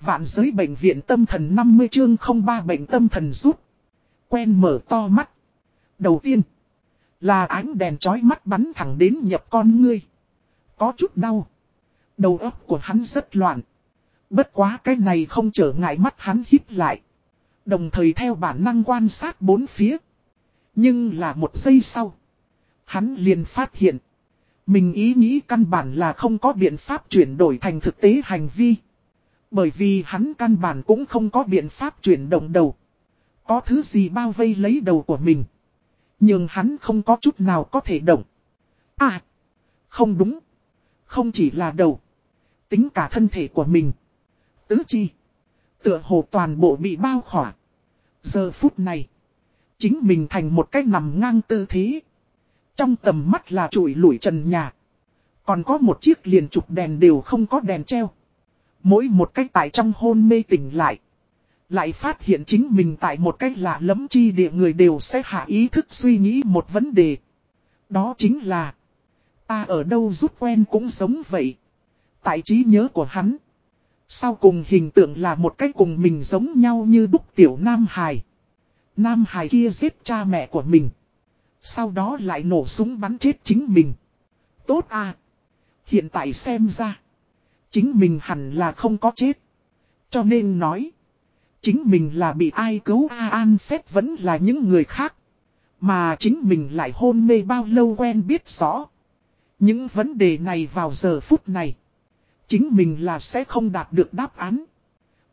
Vạn giới bệnh viện tâm thần 50 chương 03 bệnh tâm thần rút. Quen mở to mắt. Đầu tiên. Là ánh đèn chói mắt bắn thẳng đến nhập con ngươi. Có chút đau. Đầu óc của hắn rất loạn. Bất quá cái này không trở ngại mắt hắn hít lại. Đồng thời theo bản năng quan sát bốn phía. Nhưng là một giây sau. Hắn liền phát hiện. Mình ý nghĩ căn bản là không có biện pháp chuyển đổi thành thực tế hành vi. Bởi vì hắn căn bản cũng không có biện pháp chuyển động đầu. Có thứ gì bao vây lấy đầu của mình. Nhưng hắn không có chút nào có thể động. À, không đúng. Không chỉ là đầu. Tính cả thân thể của mình. Tứ chi. Tựa hồ toàn bộ bị bao khỏa. Giờ phút này. Chính mình thành một cách nằm ngang tư thế. Trong tầm mắt là trụi lủi trần nhà. Còn có một chiếc liền trục đèn đều không có đèn treo. Mỗi một cách tại trong hôn mê tỉnh lại. Lại phát hiện chính mình tại một cách lạ lẫm chi địa người đều sẽ hạ ý thức suy nghĩ một vấn đề. Đó chính là. Ta ở đâu rút quen cũng giống vậy. Tại trí nhớ của hắn. Sau cùng hình tượng là một cách cùng mình giống nhau như đúc tiểu Nam Hải. Nam Hải kia giết cha mẹ của mình. Sau đó lại nổ súng bắn chết chính mình. Tốt à. Hiện tại xem ra. Chính mình hẳn là không có chết. Cho nên nói. Chính mình là bị ai cứu A An Phép vẫn là những người khác. Mà chính mình lại hôn mê bao lâu quen biết rõ. Những vấn đề này vào giờ phút này. Chính mình là sẽ không đạt được đáp án.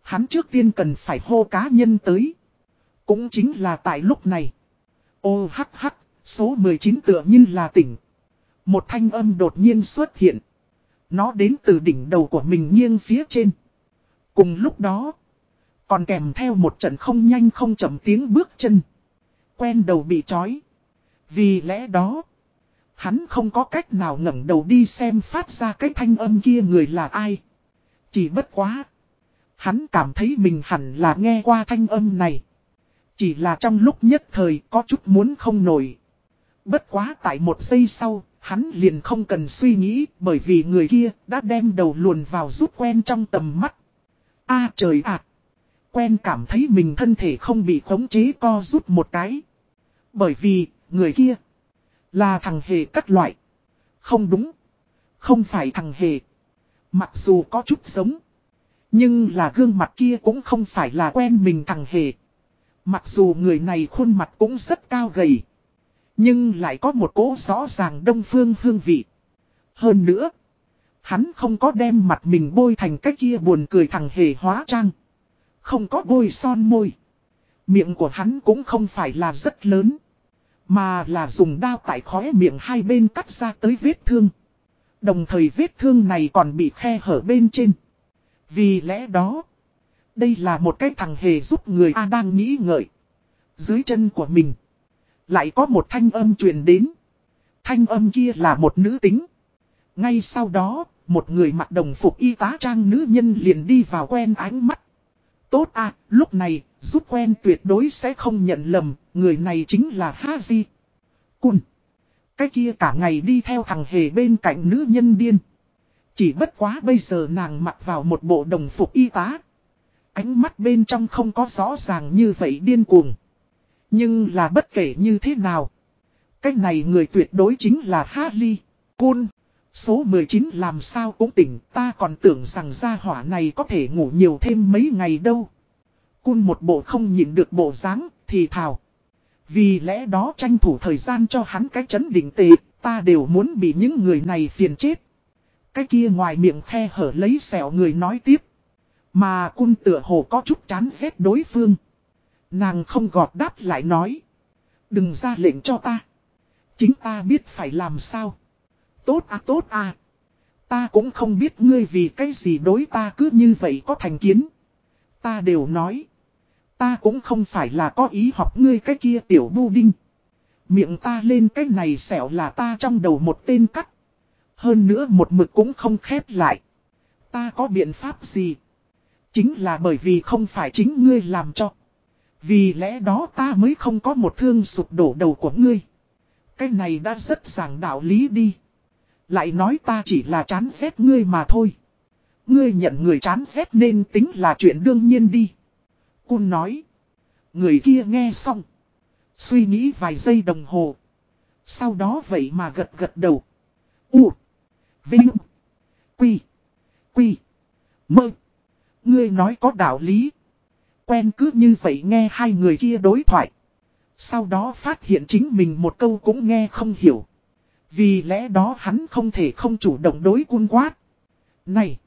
Hắn trước tiên cần phải hô cá nhân tới. Cũng chính là tại lúc này. Ô hắc hắc, số 19 tựa như là tỉnh. Một thanh âm đột nhiên xuất hiện. Nó đến từ đỉnh đầu của mình nghiêng phía trên. Cùng lúc đó, còn kèm theo một trận không nhanh không chậm tiếng bước chân. Quen đầu bị trói. Vì lẽ đó, hắn không có cách nào ngẩng đầu đi xem phát ra cái thanh âm kia người là ai. Chỉ bất quá. Hắn cảm thấy mình hẳn là nghe qua thanh âm này. Chỉ là trong lúc nhất thời có chút muốn không nổi. Bất quá tại một giây sau, hắn liền không cần suy nghĩ bởi vì người kia đã đem đầu luồn vào rút quen trong tầm mắt. a à, trời ạ! À. Quen cảm thấy mình thân thể không bị khống chế co rút một cái. Bởi vì, người kia là thằng hề cắt loại. Không đúng. Không phải thằng hề. Mặc dù có chút giống. Nhưng là gương mặt kia cũng không phải là quen mình thằng hề. Mặc dù người này khuôn mặt cũng rất cao gầy. Nhưng lại có một cỗ rõ ràng đông phương hương vị. Hơn nữa. Hắn không có đem mặt mình bôi thành cái kia buồn cười thằng hề hóa trang. Không có bôi son môi. Miệng của hắn cũng không phải là rất lớn. Mà là dùng đao tại khóe miệng hai bên cắt ra tới vết thương. Đồng thời vết thương này còn bị khe hở bên trên. Vì lẽ đó, đây là một cái thằng hề giúp người A đang nghĩ ngợi. Dưới chân của mình, lại có một thanh âm truyền đến. Thanh âm kia là một nữ tính. Ngay sau đó, một người mặc đồng phục y tá trang nữ nhân liền đi vào quen ánh mắt. Tốt à, lúc này, giúp quen tuyệt đối sẽ không nhận lầm, người này chính là Haji. Cun. Cái kia cả ngày đi theo thằng hề bên cạnh nữ nhân điên. Chỉ bất quá bây giờ nàng mặc vào một bộ đồng phục y tá. Ánh mắt bên trong không có rõ ràng như vậy điên cuồng. Nhưng là bất kể như thế nào. Cái này người tuyệt đối chính là Harley. Cun. Số 19 làm sao cũng tỉnh ta còn tưởng rằng gia hỏa này có thể ngủ nhiều thêm mấy ngày đâu. Cun một bộ không nhìn được bộ dáng thì thào. Vì lẽ đó tranh thủ thời gian cho hắn cái chấn định tệ, ta đều muốn bị những người này phiền chết. Cái kia ngoài miệng khe hở lấy xẻo người nói tiếp. Mà cun tựa hồ có chút chán ghét đối phương. Nàng không gọt đáp lại nói. Đừng ra lệnh cho ta. Chính ta biết phải làm sao. Tốt à tốt à. Ta cũng không biết ngươi vì cái gì đối ta cứ như vậy có thành kiến. Ta đều nói. Ta cũng không phải là có ý học ngươi cái kia tiểu bu đinh. Miệng ta lên cái này xẻo là ta trong đầu một tên cắt. Hơn nữa một mực cũng không khép lại. Ta có biện pháp gì? Chính là bởi vì không phải chính ngươi làm cho. Vì lẽ đó ta mới không có một thương sụp đổ đầu của ngươi. Cái này đã rất giảng đạo lý đi. Lại nói ta chỉ là chán ghét ngươi mà thôi. Ngươi nhận người chán ghét nên tính là chuyện đương nhiên đi. Cun nói. Người kia nghe xong. Suy nghĩ vài giây đồng hồ. Sau đó vậy mà gật gật đầu. U. Vinh. Quy. Quy. Mơ. Ngươi nói có đạo lý. Quen cứ như vậy nghe hai người kia đối thoại. Sau đó phát hiện chính mình một câu cũng nghe không hiểu. Vì lẽ đó hắn không thể không chủ động đối quân quát. Này!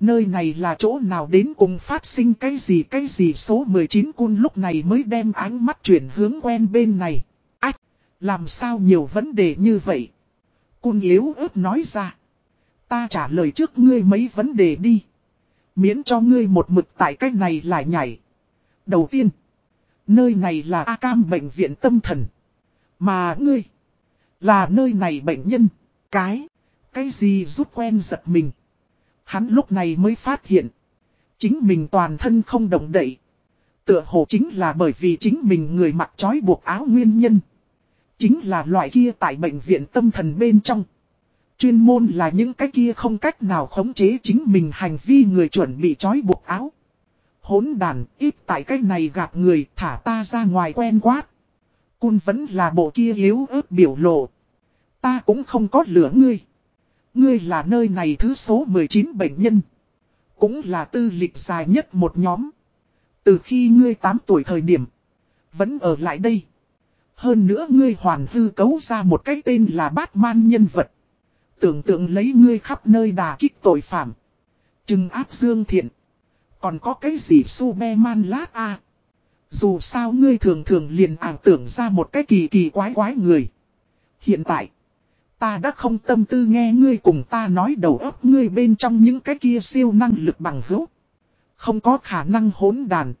Nơi này là chỗ nào đến cùng phát sinh cái gì cái gì số 19 cun lúc này mới đem ánh mắt chuyển hướng quen bên này. Ách! Làm sao nhiều vấn đề như vậy? Cun yếu ớt nói ra. Ta trả lời trước ngươi mấy vấn đề đi. Miễn cho ngươi một mực tại cách này lại nhảy. Đầu tiên. Nơi này là A Cam bệnh viện tâm thần. Mà ngươi. Là nơi này bệnh nhân. Cái. Cái gì giúp quen giật mình. Hắn lúc này mới phát hiện. Chính mình toàn thân không động đậy. Tựa hồ chính là bởi vì chính mình người mặc trói buộc áo nguyên nhân. Chính là loại kia tại bệnh viện tâm thần bên trong. Chuyên môn là những cái kia không cách nào khống chế chính mình hành vi người chuẩn bị trói buộc áo. Hốn đàn, ít tại cái này gặp người thả ta ra ngoài quen quát. Cun vẫn là bộ kia yếu ớt biểu lộ. Ta cũng không có lửa ngươi. Ngươi là nơi này thứ số 19 bệnh nhân. Cũng là tư lịch dài nhất một nhóm. Từ khi ngươi 8 tuổi thời điểm. Vẫn ở lại đây. Hơn nữa ngươi hoàn hư cấu ra một cái tên là Batman nhân vật. Tưởng tượng lấy ngươi khắp nơi đà kích tội phạm. Trừng áp dương thiện. Còn có cái gì Superman lát a Dù sao ngươi thường thường liền ảo tưởng ra một cái kỳ kỳ quái quái người. Hiện tại. Ta đã không tâm tư nghe ngươi cùng ta nói đầu óc ngươi bên trong những cái kia siêu năng lực bằng hữu. Không có khả năng hỗn đàn.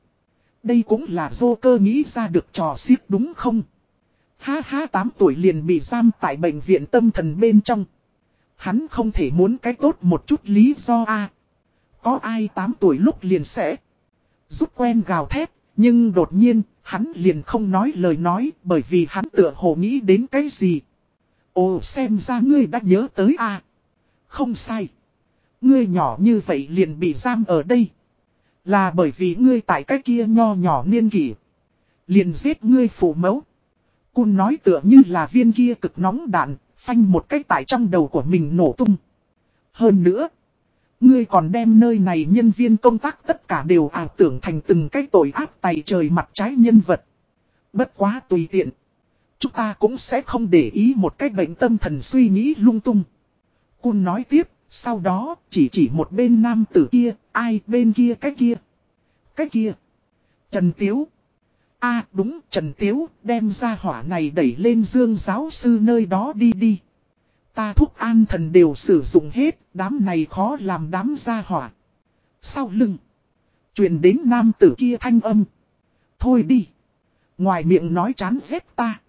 Đây cũng là vô cơ nghĩ ra được trò xiết đúng không? Ha ha 8 tuổi liền bị giam tại bệnh viện tâm thần bên trong. Hắn không thể muốn cái tốt một chút lý do a có ai 8 tuổi lúc liền sẽ giúp quen gào thét, nhưng đột nhiên, hắn liền không nói lời nói bởi vì hắn tựa hồ nghĩ đến cái gì. Ồ xem ra ngươi đã nhớ tới a Không sai. Ngươi nhỏ như vậy liền bị giam ở đây. Là bởi vì ngươi tại cái kia nho nhỏ niên kỷ. Liền giết ngươi phủ mẫu. Cun nói tựa như là viên kia cực nóng đạn, phanh một cái tại trong đầu của mình nổ tung. Hơn nữa, ngươi còn đem nơi này nhân viên công tác tất cả đều ảo tưởng thành từng cái tội ác tay trời mặt trái nhân vật. Bất quá tùy tiện. Chúng ta cũng sẽ không để ý một cái bệnh tâm thần suy nghĩ lung tung. Cun nói tiếp, sau đó chỉ chỉ một bên nam tử kia, ai bên kia cái kia. Cái kia. Trần Tiếu. a đúng Trần Tiếu đem ra hỏa này đẩy lên dương giáo sư nơi đó đi đi. Ta thuốc an thần đều sử dụng hết, đám này khó làm đám ra hỏa. Sau lưng. truyền đến nam tử kia thanh âm. Thôi đi. Ngoài miệng nói chán ghét ta.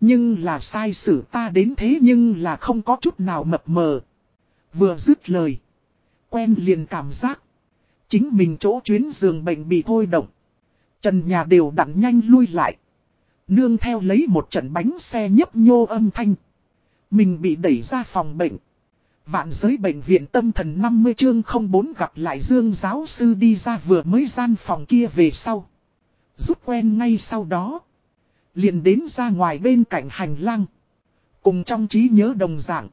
Nhưng là sai xử ta đến thế nhưng là không có chút nào mập mờ. Vừa dứt lời. Quen liền cảm giác. Chính mình chỗ chuyến giường bệnh bị thôi động. Trần nhà đều đặn nhanh lui lại. Nương theo lấy một trận bánh xe nhấp nhô âm thanh. Mình bị đẩy ra phòng bệnh. Vạn giới bệnh viện tâm thần 50 chương 04 gặp lại Dương giáo sư đi ra vừa mới gian phòng kia về sau. Rút quen ngay sau đó. Liền đến ra ngoài bên cạnh hành lang. Cùng trong trí nhớ đồng dạng.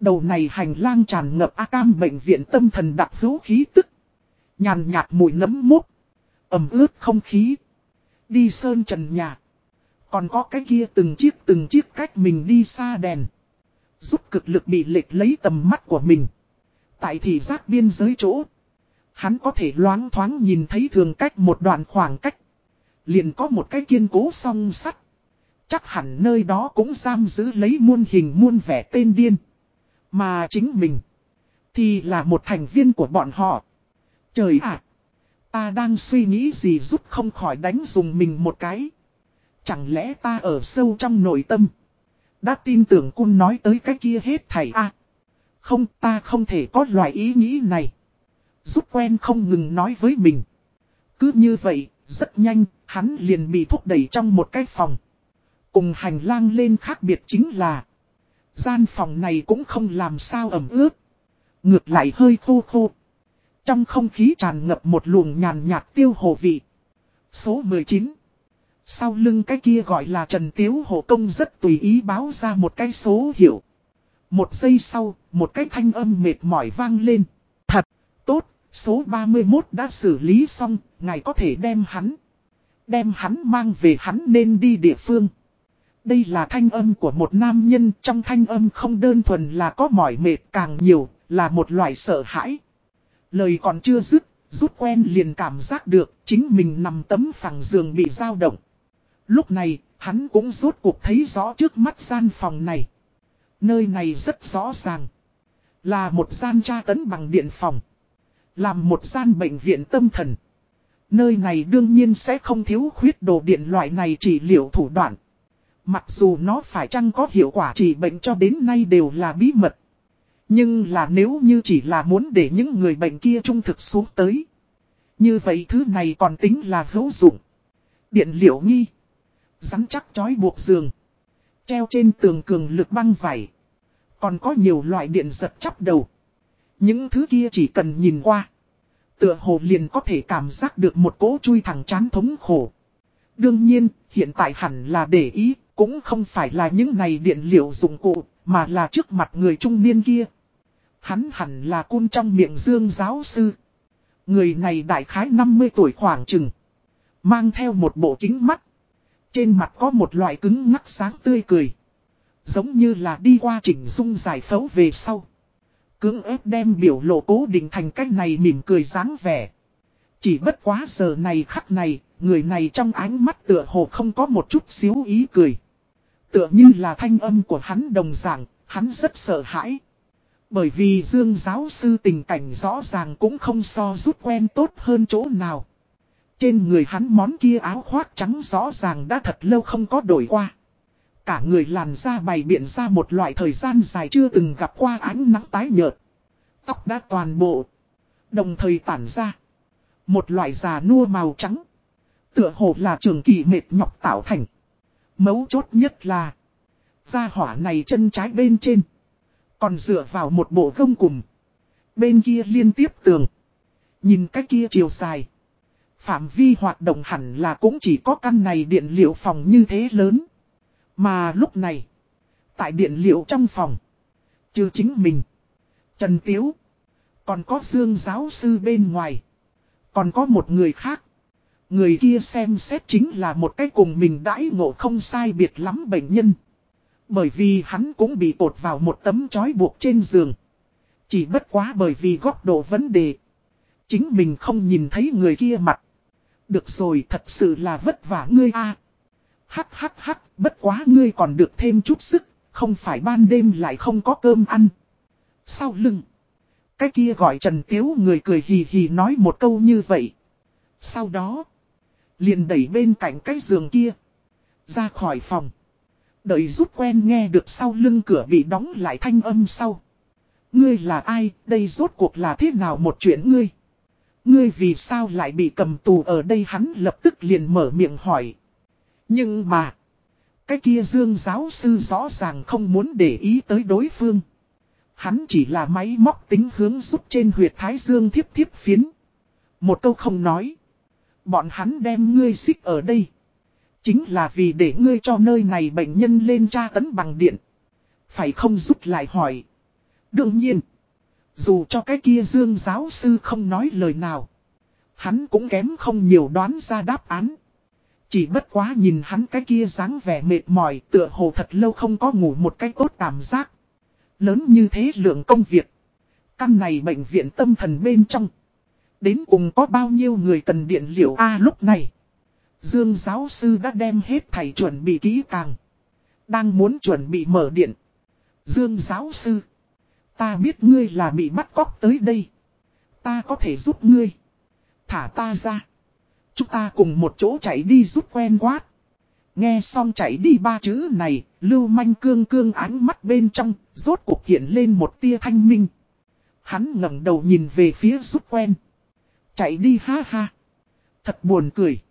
Đầu này hành lang tràn ngập A cam bệnh viện tâm thần đặc hữu khí tức. Nhàn nhạt mùi nấm mút. ẩm ướt không khí. Đi sơn trần nhà. Còn có cái kia từng chiếc từng chiếc cách mình đi xa đèn. Giúp cực lực bị lệch lấy tầm mắt của mình. Tại thị giác biên giới chỗ. Hắn có thể loáng thoáng nhìn thấy thường cách một đoạn khoảng cách. Liền có một cái kiên cố song sắt. Chắc hẳn nơi đó cũng giam giữ lấy muôn hình muôn vẻ tên điên. Mà chính mình. Thì là một thành viên của bọn họ. Trời ạ! ta đang suy nghĩ gì giúp không khỏi đánh dùng mình một cái. Chẳng lẽ ta ở sâu trong nội tâm. Đã tin tưởng cun nói tới cái kia hết thảy a Không ta không thể có loại ý nghĩ này. Giúp quen không ngừng nói với mình. Cứ như vậy, rất nhanh, hắn liền bị thúc đẩy trong một cái phòng. Cùng hành lang lên khác biệt chính là Gian phòng này cũng không làm sao ẩm ướt Ngược lại hơi khô khô Trong không khí tràn ngập một luồng nhàn nhạt tiêu hồ vị. Số 19. Sau lưng cái kia gọi là Trần Tiếu hộ Công rất tùy ý báo ra một cái số hiệu. Một giây sau, một cái thanh âm mệt mỏi vang lên. Thật, tốt, số 31 đã xử lý xong, ngài có thể đem hắn. Đem hắn mang về hắn nên đi địa phương. Đây là thanh âm của một nam nhân, trong thanh âm không đơn thuần là có mỏi mệt càng nhiều, là một loại sợ hãi. Lời còn chưa dứt, rút quen liền cảm giác được chính mình nằm tấm phẳng giường bị dao động. Lúc này, hắn cũng rốt cuộc thấy rõ trước mắt gian phòng này. Nơi này rất rõ ràng. Là một gian tra tấn bằng điện phòng. Làm một gian bệnh viện tâm thần. Nơi này đương nhiên sẽ không thiếu khuyết đồ điện loại này trị liệu thủ đoạn. Mặc dù nó phải chăng có hiệu quả trị bệnh cho đến nay đều là bí mật. Nhưng là nếu như chỉ là muốn để những người bệnh kia trung thực xuống tới. Như vậy thứ này còn tính là hữu dụng. Điện liệu nghi. Rắn chắc chói buộc giường. Treo trên tường cường lực băng vải. Còn có nhiều loại điện giật chắp đầu. Những thứ kia chỉ cần nhìn qua. Tựa hồ liền có thể cảm giác được một cỗ chui thẳng chán thống khổ. Đương nhiên, hiện tại hẳn là để ý, cũng không phải là những này điện liệu dụng cụ, mà là trước mặt người trung niên kia. Hắn hẳn là cun trong miệng dương giáo sư. Người này đại khái 50 tuổi khoảng chừng. Mang theo một bộ kính mắt. Trên mặt có một loại cứng ngắc sáng tươi cười. Giống như là đi qua chỉnh dung giải phẫu về sau. Cưỡng ép đem biểu lộ cố định thành cách này mỉm cười dáng vẻ. Chỉ bất quá giờ này khắc này, người này trong ánh mắt tựa hồ không có một chút xíu ý cười. Tựa như là thanh âm của hắn đồng dạng, hắn rất sợ hãi. Bởi vì Dương giáo sư tình cảnh rõ ràng cũng không so rút quen tốt hơn chỗ nào. Trên người hắn món kia áo khoác trắng rõ ràng đã thật lâu không có đổi qua. Cả người làn da bày biện ra một loại thời gian dài chưa từng gặp qua ánh nắng tái nhợt. Tóc đã toàn bộ. Đồng thời tản ra. Một loại già nua màu trắng. Tựa hồ là trường kỳ mệt nhọc tạo thành. Mấu chốt nhất là. Da hỏa này chân trái bên trên. Còn dựa vào một bộ gông cùng. Bên kia liên tiếp tường. Nhìn cái kia chiều dài. Phạm vi hoạt động hẳn là cũng chỉ có căn này điện liệu phòng như thế lớn. Mà lúc này. Tại điện liệu trong phòng. Trừ chính mình. Trần Tiếu. Còn có Dương giáo sư bên ngoài. Còn có một người khác. Người kia xem xét chính là một cái cùng mình đãi ngộ không sai biệt lắm bệnh nhân. Bởi vì hắn cũng bị cột vào một tấm chói buộc trên giường. Chỉ bất quá bởi vì góc độ vấn đề. Chính mình không nhìn thấy người kia mặt. Được rồi thật sự là vất vả ngươi a Hắc hắc hắc, bất quá ngươi còn được thêm chút sức, không phải ban đêm lại không có cơm ăn. Sau lưng. Cái kia gọi Trần Tiếu người cười hì hì nói một câu như vậy. Sau đó. Liền đẩy bên cạnh cái giường kia. Ra khỏi phòng. Đợi rút quen nghe được sau lưng cửa bị đóng lại thanh âm sau. Ngươi là ai, đây rốt cuộc là thế nào một chuyện ngươi? Ngươi vì sao lại bị cầm tù ở đây hắn lập tức liền mở miệng hỏi. Nhưng mà, cái kia dương giáo sư rõ ràng không muốn để ý tới đối phương. Hắn chỉ là máy móc tính hướng giúp trên huyệt thái dương thiếp thiếp phiến. Một câu không nói. Bọn hắn đem ngươi xích ở đây. Chính là vì để ngươi cho nơi này bệnh nhân lên tra tấn bằng điện. Phải không giúp lại hỏi. Đương nhiên. Dù cho cái kia dương giáo sư không nói lời nào. Hắn cũng kém không nhiều đoán ra đáp án. Chỉ bất quá nhìn hắn cái kia dáng vẻ mệt mỏi, tựa hồ thật lâu không có ngủ một cách tốt cảm giác. Lớn như thế lượng công việc. Căn này bệnh viện tâm thần bên trong. Đến cùng có bao nhiêu người cần điện liệu A, lúc này. Dương giáo sư đã đem hết thầy chuẩn bị kỹ càng. Đang muốn chuẩn bị mở điện. Dương giáo sư. Ta biết ngươi là bị bắt cóc tới đây. Ta có thể giúp ngươi. Thả ta ra. Chúng ta cùng một chỗ chạy đi giúp quen quát. Nghe xong chạy đi ba chữ này, lưu manh cương cương ánh mắt bên trong, rốt cuộc hiện lên một tia thanh minh. Hắn ngẩng đầu nhìn về phía giúp quen. Chạy đi ha ha. Thật buồn cười.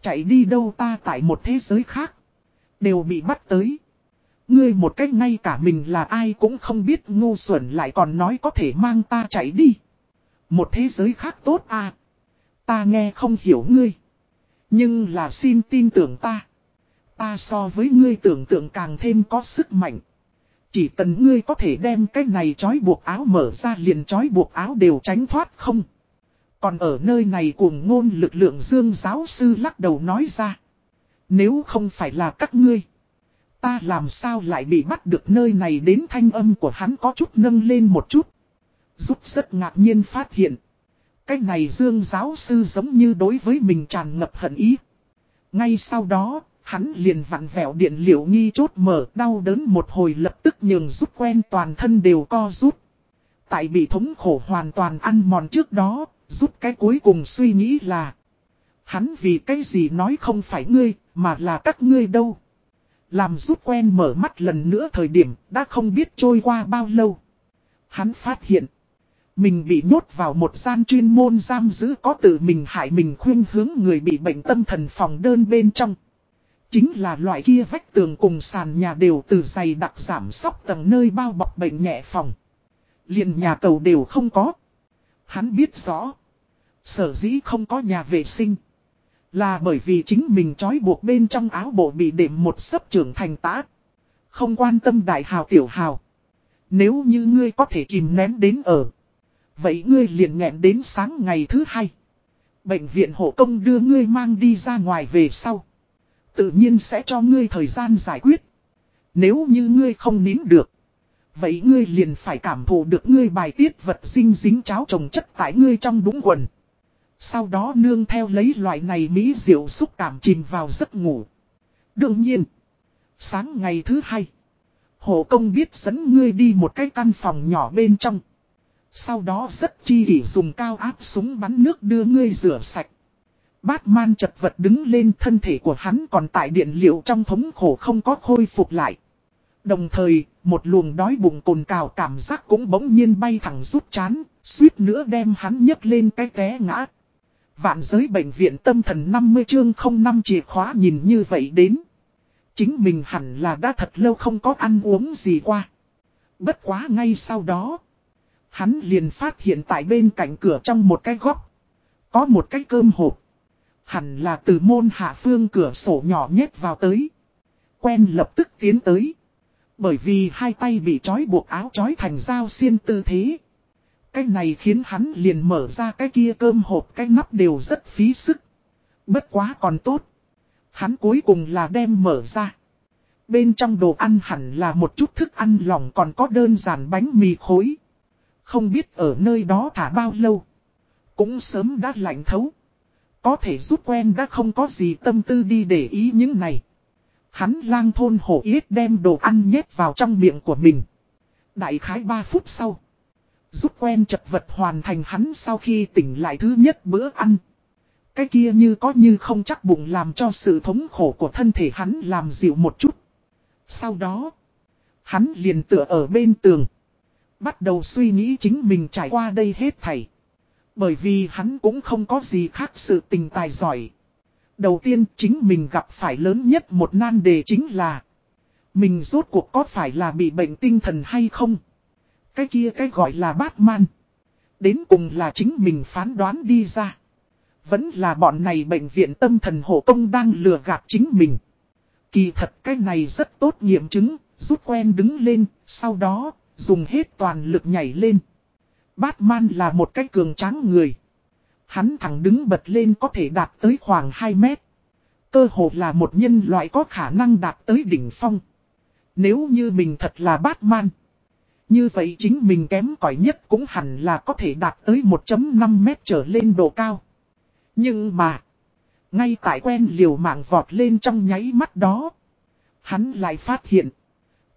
Chạy đi đâu ta tại một thế giới khác. Đều bị bắt tới. Ngươi một cách ngay cả mình là ai cũng không biết, ngu xuẩn lại còn nói có thể mang ta chạy đi. Một thế giới khác tốt à. Ta nghe không hiểu ngươi. Nhưng là xin tin tưởng ta. Ta so với ngươi tưởng tượng càng thêm có sức mạnh. Chỉ cần ngươi có thể đem cái này trói buộc áo mở ra liền trói buộc áo đều tránh thoát không. Còn ở nơi này cuồng ngôn lực lượng dương giáo sư lắc đầu nói ra. Nếu không phải là các ngươi. Ta làm sao lại bị bắt được nơi này đến thanh âm của hắn có chút nâng lên một chút. Giúp rất ngạc nhiên phát hiện. Cái này dương giáo sư giống như đối với mình tràn ngập hận ý. Ngay sau đó, hắn liền vặn vẹo điện liệu nghi chốt mở đau đớn một hồi lập tức nhường rút quen toàn thân đều co rút. Tại bị thống khổ hoàn toàn ăn mòn trước đó, rút cái cuối cùng suy nghĩ là. Hắn vì cái gì nói không phải ngươi, mà là các ngươi đâu. Làm rút quen mở mắt lần nữa thời điểm đã không biết trôi qua bao lâu. Hắn phát hiện. Mình bị nhốt vào một gian chuyên môn giam giữ có tự mình hại mình khuyên hướng người bị bệnh tâm thần phòng đơn bên trong. Chính là loại kia vách tường cùng sàn nhà đều từ dày đặc giảm sóc tầng nơi bao bọc bệnh nhẹ phòng. liền nhà cầu đều không có. Hắn biết rõ. Sở dĩ không có nhà vệ sinh. Là bởi vì chính mình trói buộc bên trong áo bộ bị đệm một sấp trưởng thành tá. Không quan tâm đại hào tiểu hào. Nếu như ngươi có thể kìm nén đến ở. Vậy ngươi liền nghẹn đến sáng ngày thứ hai. Bệnh viện hộ công đưa ngươi mang đi ra ngoài về sau. Tự nhiên sẽ cho ngươi thời gian giải quyết. Nếu như ngươi không nín được. Vậy ngươi liền phải cảm thụ được ngươi bài tiết vật sinh dính cháo trồng chất tại ngươi trong đúng quần. Sau đó nương theo lấy loại này mỹ diệu xúc cảm chìm vào giấc ngủ. Đương nhiên. Sáng ngày thứ hai. Hộ công biết dẫn ngươi đi một cái căn phòng nhỏ bên trong. Sau đó rất chi kỷ dùng cao áp súng bắn nước đưa ngươi rửa sạch. Batman chật vật đứng lên thân thể của hắn còn tại điện liệu trong thống khổ không có khôi phục lại. Đồng thời, một luồng đói bụng cồn cào cảm giác cũng bỗng nhiên bay thẳng rút chán, suýt nữa đem hắn nhấc lên cái té ngã. Vạn giới bệnh viện tâm thần 50 chương 05 chìa khóa nhìn như vậy đến. Chính mình hẳn là đã thật lâu không có ăn uống gì qua. Bất quá ngay sau đó. Hắn liền phát hiện tại bên cạnh cửa trong một cái góc. Có một cái cơm hộp. Hẳn là từ môn hạ phương cửa sổ nhỏ nhét vào tới. Quen lập tức tiến tới. Bởi vì hai tay bị trói buộc áo trói thành dao xiên tư thế. Cái này khiến hắn liền mở ra cái kia cơm hộp, cái nắp đều rất phí sức. Bất quá còn tốt. Hắn cuối cùng là đem mở ra. Bên trong đồ ăn hẳn là một chút thức ăn lỏng còn có đơn giản bánh mì khối. Không biết ở nơi đó thả bao lâu. Cũng sớm đã lạnh thấu. Có thể rút quen đã không có gì tâm tư đi để ý những này. Hắn lang thôn hổ yết đem đồ ăn nhét vào trong miệng của mình. Đại khái 3 phút sau giúp quen chật vật hoàn thành hắn sau khi tỉnh lại thứ nhất bữa ăn. Cái kia như có như không chắc bụng làm cho sự thống khổ của thân thể hắn làm dịu một chút. Sau đó, hắn liền tựa ở bên tường. Bắt đầu suy nghĩ chính mình trải qua đây hết thảy. Bởi vì hắn cũng không có gì khác sự tình tài giỏi. Đầu tiên chính mình gặp phải lớn nhất một nan đề chính là Mình rốt cuộc có phải là bị bệnh tinh thần hay không? Cái kia cái gọi là Batman. Đến cùng là chính mình phán đoán đi ra. Vẫn là bọn này bệnh viện tâm thần hộ công đang lừa gạt chính mình. Kỳ thật cái này rất tốt nghiệm chứng, rút quen đứng lên, sau đó, dùng hết toàn lực nhảy lên. Batman là một cái cường tráng người. Hắn thẳng đứng bật lên có thể đạt tới khoảng 2 mét. Cơ hồ là một nhân loại có khả năng đạt tới đỉnh phong. Nếu như mình thật là Batman. Như vậy chính mình kém cỏi nhất cũng hẳn là có thể đạt tới 1.5 mét trở lên độ cao. Nhưng mà, ngay tại quen liều mạng vọt lên trong nháy mắt đó, hắn lại phát hiện,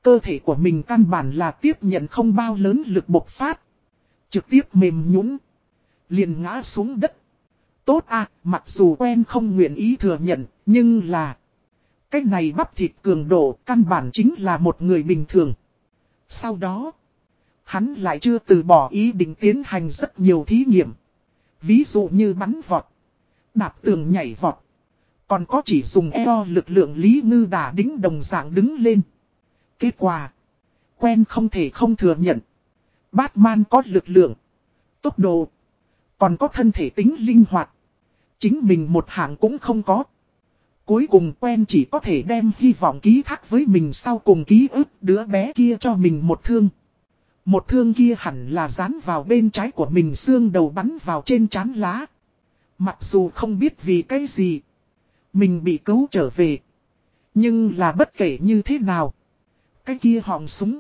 cơ thể của mình căn bản là tiếp nhận không bao lớn lực bộc phát. Trực tiếp mềm nhũn liền ngã xuống đất. Tốt à, mặc dù quen không nguyện ý thừa nhận, nhưng là... Cái này bắp thịt cường độ căn bản chính là một người bình thường. Sau đó, hắn lại chưa từ bỏ ý định tiến hành rất nhiều thí nghiệm. Ví dụ như bắn vọt, đạp tường nhảy vọt. Còn có chỉ dùng eo lực lượng lý ngư đà đính đồng dạng đứng lên. Kết quả, quen không thể không thừa nhận. Batman có lực lượng, tốc độ, Còn có thân thể tính linh hoạt. Chính mình một hạng cũng không có. Cuối cùng quen chỉ có thể đem hy vọng ký thác với mình sau cùng ký ức đứa bé kia cho mình một thương. Một thương kia hẳn là dán vào bên trái của mình xương đầu bắn vào trên chán lá. Mặc dù không biết vì cái gì. Mình bị cứu trở về. Nhưng là bất kể như thế nào. Cái kia họng súng.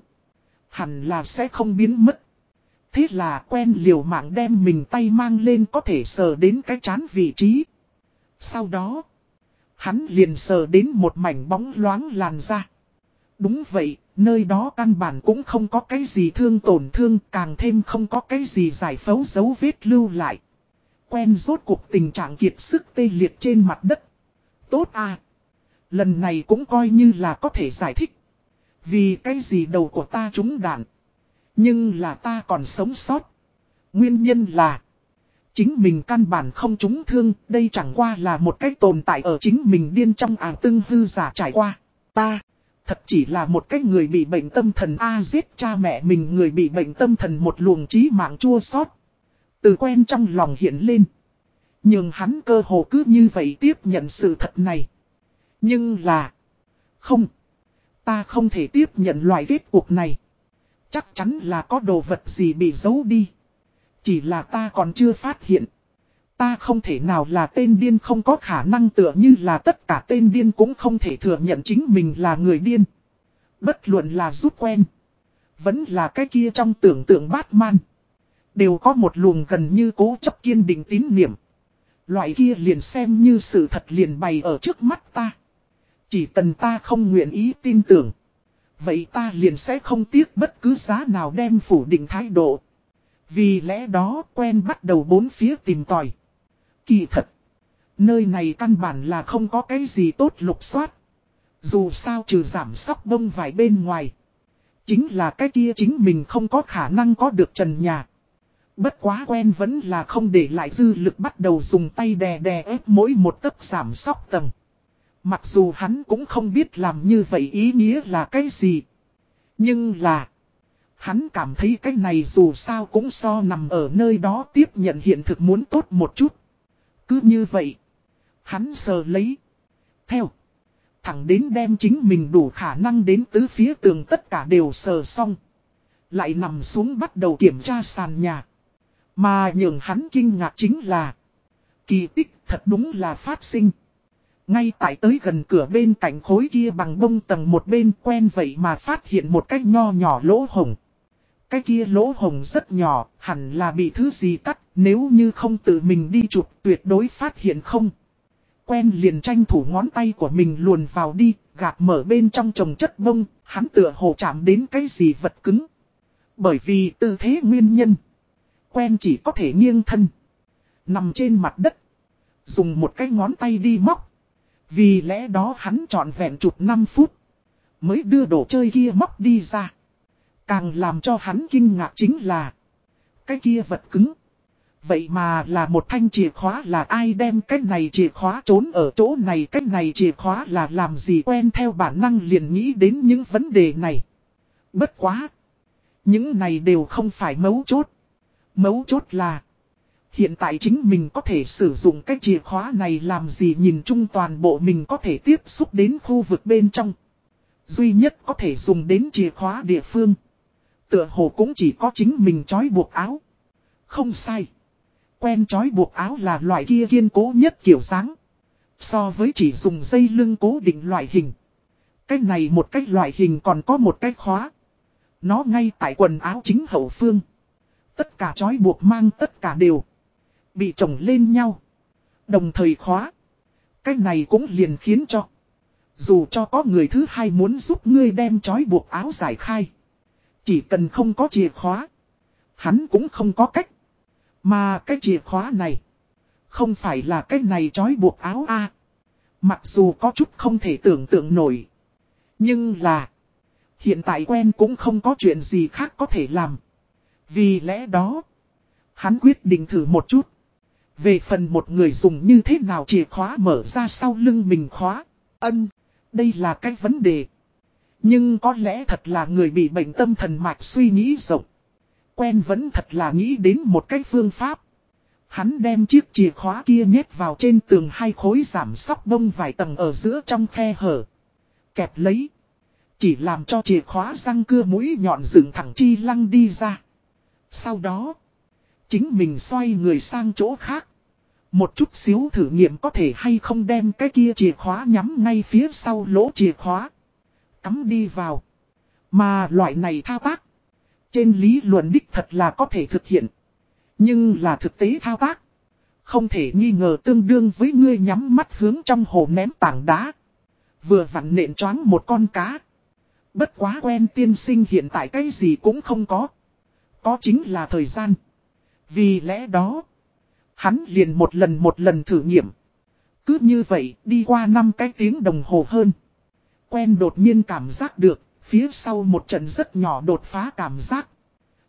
Hẳn là sẽ không biến mất. Thế là quen liều mạng đem mình tay mang lên có thể sờ đến cái chán vị trí. Sau đó. Hắn liền sờ đến một mảnh bóng loáng làn ra. Đúng vậy, nơi đó căn bản cũng không có cái gì thương tổn thương, càng thêm không có cái gì giải phẫu dấu vết lưu lại. Quen rốt cuộc tình trạng kiệt sức tê liệt trên mặt đất. Tốt à! Lần này cũng coi như là có thể giải thích. Vì cái gì đầu của ta trúng đạn. Nhưng là ta còn sống sót. Nguyên nhân là Chính mình căn bản không trúng thương, đây chẳng qua là một cách tồn tại ở chính mình điên trong ảo tương hư giả trải qua. Ta, thật chỉ là một cách người bị bệnh tâm thần A giết cha mẹ mình người bị bệnh tâm thần một luồng trí mạng chua sót. Từ quen trong lòng hiện lên. Nhưng hắn cơ hồ cứ như vậy tiếp nhận sự thật này. Nhưng là... Không. Ta không thể tiếp nhận loại kết cuộc này. Chắc chắn là có đồ vật gì bị giấu đi. Chỉ là ta còn chưa phát hiện. Ta không thể nào là tên điên không có khả năng tựa như là tất cả tên điên cũng không thể thừa nhận chính mình là người điên. Bất luận là rút quen. Vẫn là cái kia trong tưởng tượng Batman. Đều có một luồng gần như cố chấp kiên định tín niệm. Loại kia liền xem như sự thật liền bày ở trước mắt ta. Chỉ cần ta không nguyện ý tin tưởng. Vậy ta liền sẽ không tiếc bất cứ giá nào đem phủ định thái độ. Vì lẽ đó quen bắt đầu bốn phía tìm tòi. Kỳ thật. Nơi này căn bản là không có cái gì tốt lục soát. Dù sao trừ giảm sóc bông vài bên ngoài. Chính là cái kia chính mình không có khả năng có được trần nhà. Bất quá quen vẫn là không để lại dư lực bắt đầu dùng tay đè đè ép mỗi một tấc giảm sóc tầng. Mặc dù hắn cũng không biết làm như vậy ý nghĩa là cái gì. Nhưng là... Hắn cảm thấy cái này dù sao cũng so nằm ở nơi đó tiếp nhận hiện thực muốn tốt một chút. Cứ như vậy. Hắn sờ lấy. Theo. Thẳng đến đem chính mình đủ khả năng đến tứ phía tường tất cả đều sờ xong. Lại nằm xuống bắt đầu kiểm tra sàn nhà. Mà nhường hắn kinh ngạc chính là. Kỳ tích thật đúng là phát sinh. Ngay tại tới gần cửa bên cạnh khối kia bằng bông tầng một bên quen vậy mà phát hiện một cách nho nhỏ lỗ hồng. Cái kia lỗ hồng rất nhỏ, hẳn là bị thứ gì cắt, nếu như không tự mình đi chụp tuyệt đối phát hiện không. Quen liền tranh thủ ngón tay của mình luồn vào đi, gạt mở bên trong trồng chất bông, hắn tựa hồ chạm đến cái gì vật cứng. Bởi vì tư thế nguyên nhân, quen chỉ có thể nghiêng thân. Nằm trên mặt đất, dùng một cái ngón tay đi móc. Vì lẽ đó hắn trọn vẹn chụp 5 phút, mới đưa đồ chơi kia móc đi ra. Càng làm cho hắn kinh ngạc chính là, Cái kia vật cứng. Vậy mà là một thanh chìa khóa là ai đem cái này chìa khóa trốn ở chỗ này, Cái này chìa khóa là làm gì quen theo bản năng liền nghĩ đến những vấn đề này. Bất quá, Những này đều không phải mấu chốt. Mấu chốt là, Hiện tại chính mình có thể sử dụng cái chìa khóa này làm gì nhìn chung toàn bộ mình có thể tiếp xúc đến khu vực bên trong. Duy nhất có thể dùng đến chìa khóa địa phương. Tựa hồ cũng chỉ có chính mình trói buộc áo. Không sai. Quen trói buộc áo là loại kia kiên cố nhất kiểu dáng. So với chỉ dùng dây lưng cố định loại hình. Cái này một cái loại hình còn có một cái khóa. Nó ngay tại quần áo chính hậu phương. Tất cả trói buộc mang tất cả đều. Bị chồng lên nhau. Đồng thời khóa. Cái này cũng liền khiến cho. Dù cho có người thứ hai muốn giúp ngươi đem trói buộc áo giải khai. Chỉ cần không có chìa khóa. Hắn cũng không có cách. Mà cái chìa khóa này. Không phải là cái này trói buộc áo A. Mặc dù có chút không thể tưởng tượng nổi. Nhưng là. Hiện tại quen cũng không có chuyện gì khác có thể làm. Vì lẽ đó. Hắn quyết định thử một chút. Về phần một người dùng như thế nào chìa khóa mở ra sau lưng mình khóa. Ân. Đây là cái vấn đề. Nhưng có lẽ thật là người bị bệnh tâm thần mạch suy nghĩ rộng. Quen vẫn thật là nghĩ đến một cái phương pháp. Hắn đem chiếc chìa khóa kia nhét vào trên tường hai khối giảm sóc bông vài tầng ở giữa trong khe hở. Kẹp lấy. Chỉ làm cho chìa khóa răng cưa mũi nhọn dựng thẳng chi lăng đi ra. Sau đó. Chính mình xoay người sang chỗ khác. Một chút xíu thử nghiệm có thể hay không đem cái kia chìa khóa nhắm ngay phía sau lỗ chìa khóa. Cắm đi vào. Mà loại này thao tác. Trên lý luận đích thật là có thể thực hiện. Nhưng là thực tế thao tác. Không thể nghi ngờ tương đương với ngươi nhắm mắt hướng trong hồ ném tảng đá. Vừa vặn nện choáng một con cá. Bất quá quen tiên sinh hiện tại cái gì cũng không có. Có chính là thời gian. Vì lẽ đó, hắn liền một lần một lần thử nghiệm. Cứ như vậy, đi qua 5 cái tiếng đồng hồ hơn. Quen đột nhiên cảm giác được, phía sau một trận rất nhỏ đột phá cảm giác.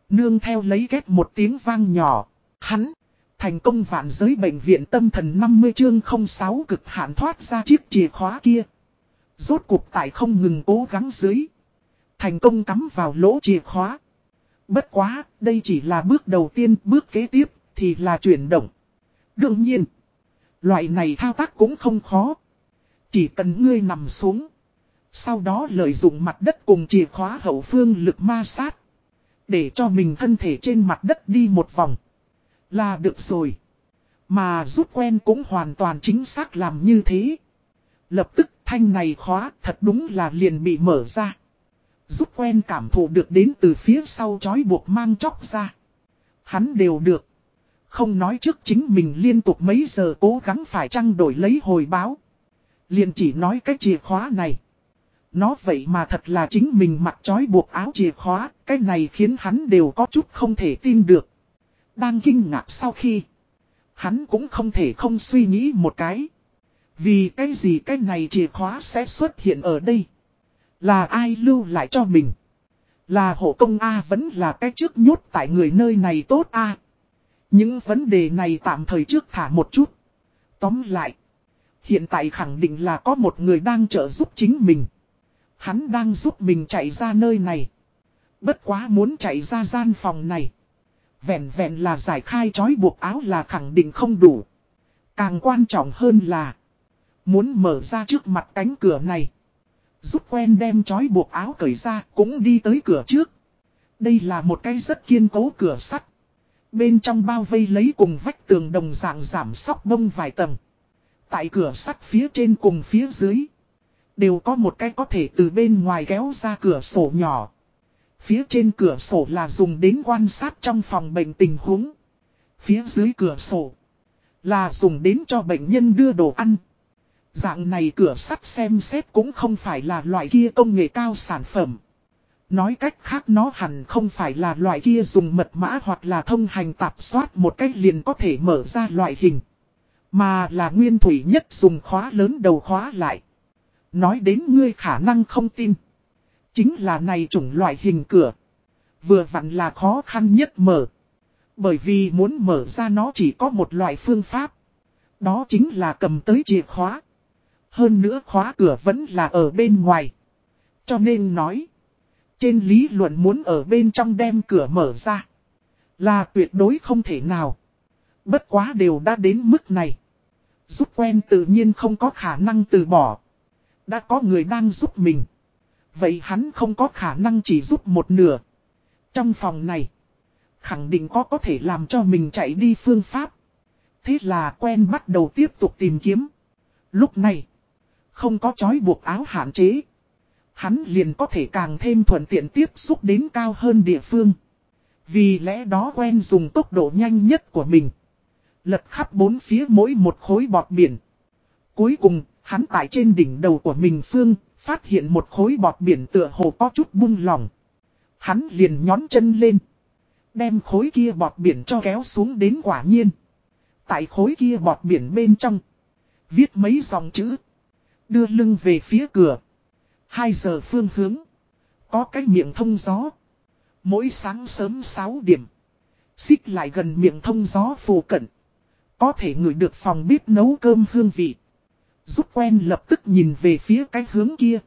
Nương theo lấy ghét một tiếng vang nhỏ. Hắn, thành công vạn giới bệnh viện tâm thần 50 chương 06 cực hạn thoát ra chiếc chìa khóa kia. Rốt cuộc tại không ngừng cố gắng dưới. Thành công cắm vào lỗ chìa khóa. Bất quá, đây chỉ là bước đầu tiên, bước kế tiếp, thì là chuyển động. Đương nhiên, loại này thao tác cũng không khó. Chỉ cần ngươi nằm xuống. Sau đó lợi dụng mặt đất cùng chìa khóa hậu phương lực ma sát. Để cho mình thân thể trên mặt đất đi một vòng. Là được rồi. Mà rút quen cũng hoàn toàn chính xác làm như thế. Lập tức thanh này khóa thật đúng là liền bị mở ra. Rút quen cảm thụ được đến từ phía sau chói buộc mang chóc ra. Hắn đều được. Không nói trước chính mình liên tục mấy giờ cố gắng phải trăng đổi lấy hồi báo. Liền chỉ nói cái chìa khóa này. Nó vậy mà thật là chính mình mặc trói buộc áo chìa khóa, cái này khiến hắn đều có chút không thể tin được. Đang kinh ngạc sau khi, hắn cũng không thể không suy nghĩ một cái. Vì cái gì cái này chìa khóa sẽ xuất hiện ở đây? Là ai lưu lại cho mình? Là hộ công A vẫn là cái trước nhốt tại người nơi này tốt A. Những vấn đề này tạm thời trước thả một chút. Tóm lại. Hiện tại khẳng định là có một người đang trợ giúp chính mình. Hắn đang giúp mình chạy ra nơi này. Bất quá muốn chạy ra gian phòng này. Vẹn vẹn là giải khai trói buộc áo là khẳng định không đủ. Càng quan trọng hơn là. Muốn mở ra trước mặt cánh cửa này. Giúp quen đem trói buộc áo cởi ra cũng đi tới cửa trước. Đây là một cái rất kiên cố cửa sắt. Bên trong bao vây lấy cùng vách tường đồng dạng giảm sóc bông vài tầng. Tại cửa sắt phía trên cùng phía dưới. Đều có một cái có thể từ bên ngoài kéo ra cửa sổ nhỏ. Phía trên cửa sổ là dùng đến quan sát trong phòng bệnh tình huống. Phía dưới cửa sổ là dùng đến cho bệnh nhân đưa đồ ăn. Dạng này cửa sắt xem xét cũng không phải là loại kia công nghệ cao sản phẩm. Nói cách khác nó hẳn không phải là loại kia dùng mật mã hoặc là thông hành tạp soát một cách liền có thể mở ra loại hình. Mà là nguyên thủy nhất dùng khóa lớn đầu khóa lại. Nói đến ngươi khả năng không tin. Chính là này chủng loại hình cửa. Vừa vặn là khó khăn nhất mở. Bởi vì muốn mở ra nó chỉ có một loại phương pháp. Đó chính là cầm tới chìa khóa. Hơn nữa khóa cửa vẫn là ở bên ngoài. Cho nên nói. Trên lý luận muốn ở bên trong đem cửa mở ra. Là tuyệt đối không thể nào. Bất quá đều đã đến mức này. Giúp quen tự nhiên không có khả năng từ bỏ. Đã có người đang giúp mình. Vậy hắn không có khả năng chỉ giúp một nửa. Trong phòng này. Khẳng định có có thể làm cho mình chạy đi phương pháp. Thế là quen bắt đầu tiếp tục tìm kiếm. Lúc này. Không có chói buộc áo hạn chế. Hắn liền có thể càng thêm thuận tiện tiếp xúc đến cao hơn địa phương. Vì lẽ đó quen dùng tốc độ nhanh nhất của mình. Lật khắp bốn phía mỗi một khối bọt biển. Cuối cùng, hắn tại trên đỉnh đầu của mình phương, phát hiện một khối bọt biển tựa hồ có chút bung lỏng. Hắn liền nhón chân lên. Đem khối kia bọt biển cho kéo xuống đến quả nhiên. Tại khối kia bọt biển bên trong. Viết mấy dòng chữ. Đưa lưng về phía cửa. Hai giờ phương hướng. Có cái miệng thông gió. Mỗi sáng sớm 6 điểm. Xích lại gần miệng thông gió phù cận. Có thể ngửi được phòng bếp nấu cơm hương vị. Giúp quen lập tức nhìn về phía cái hướng kia.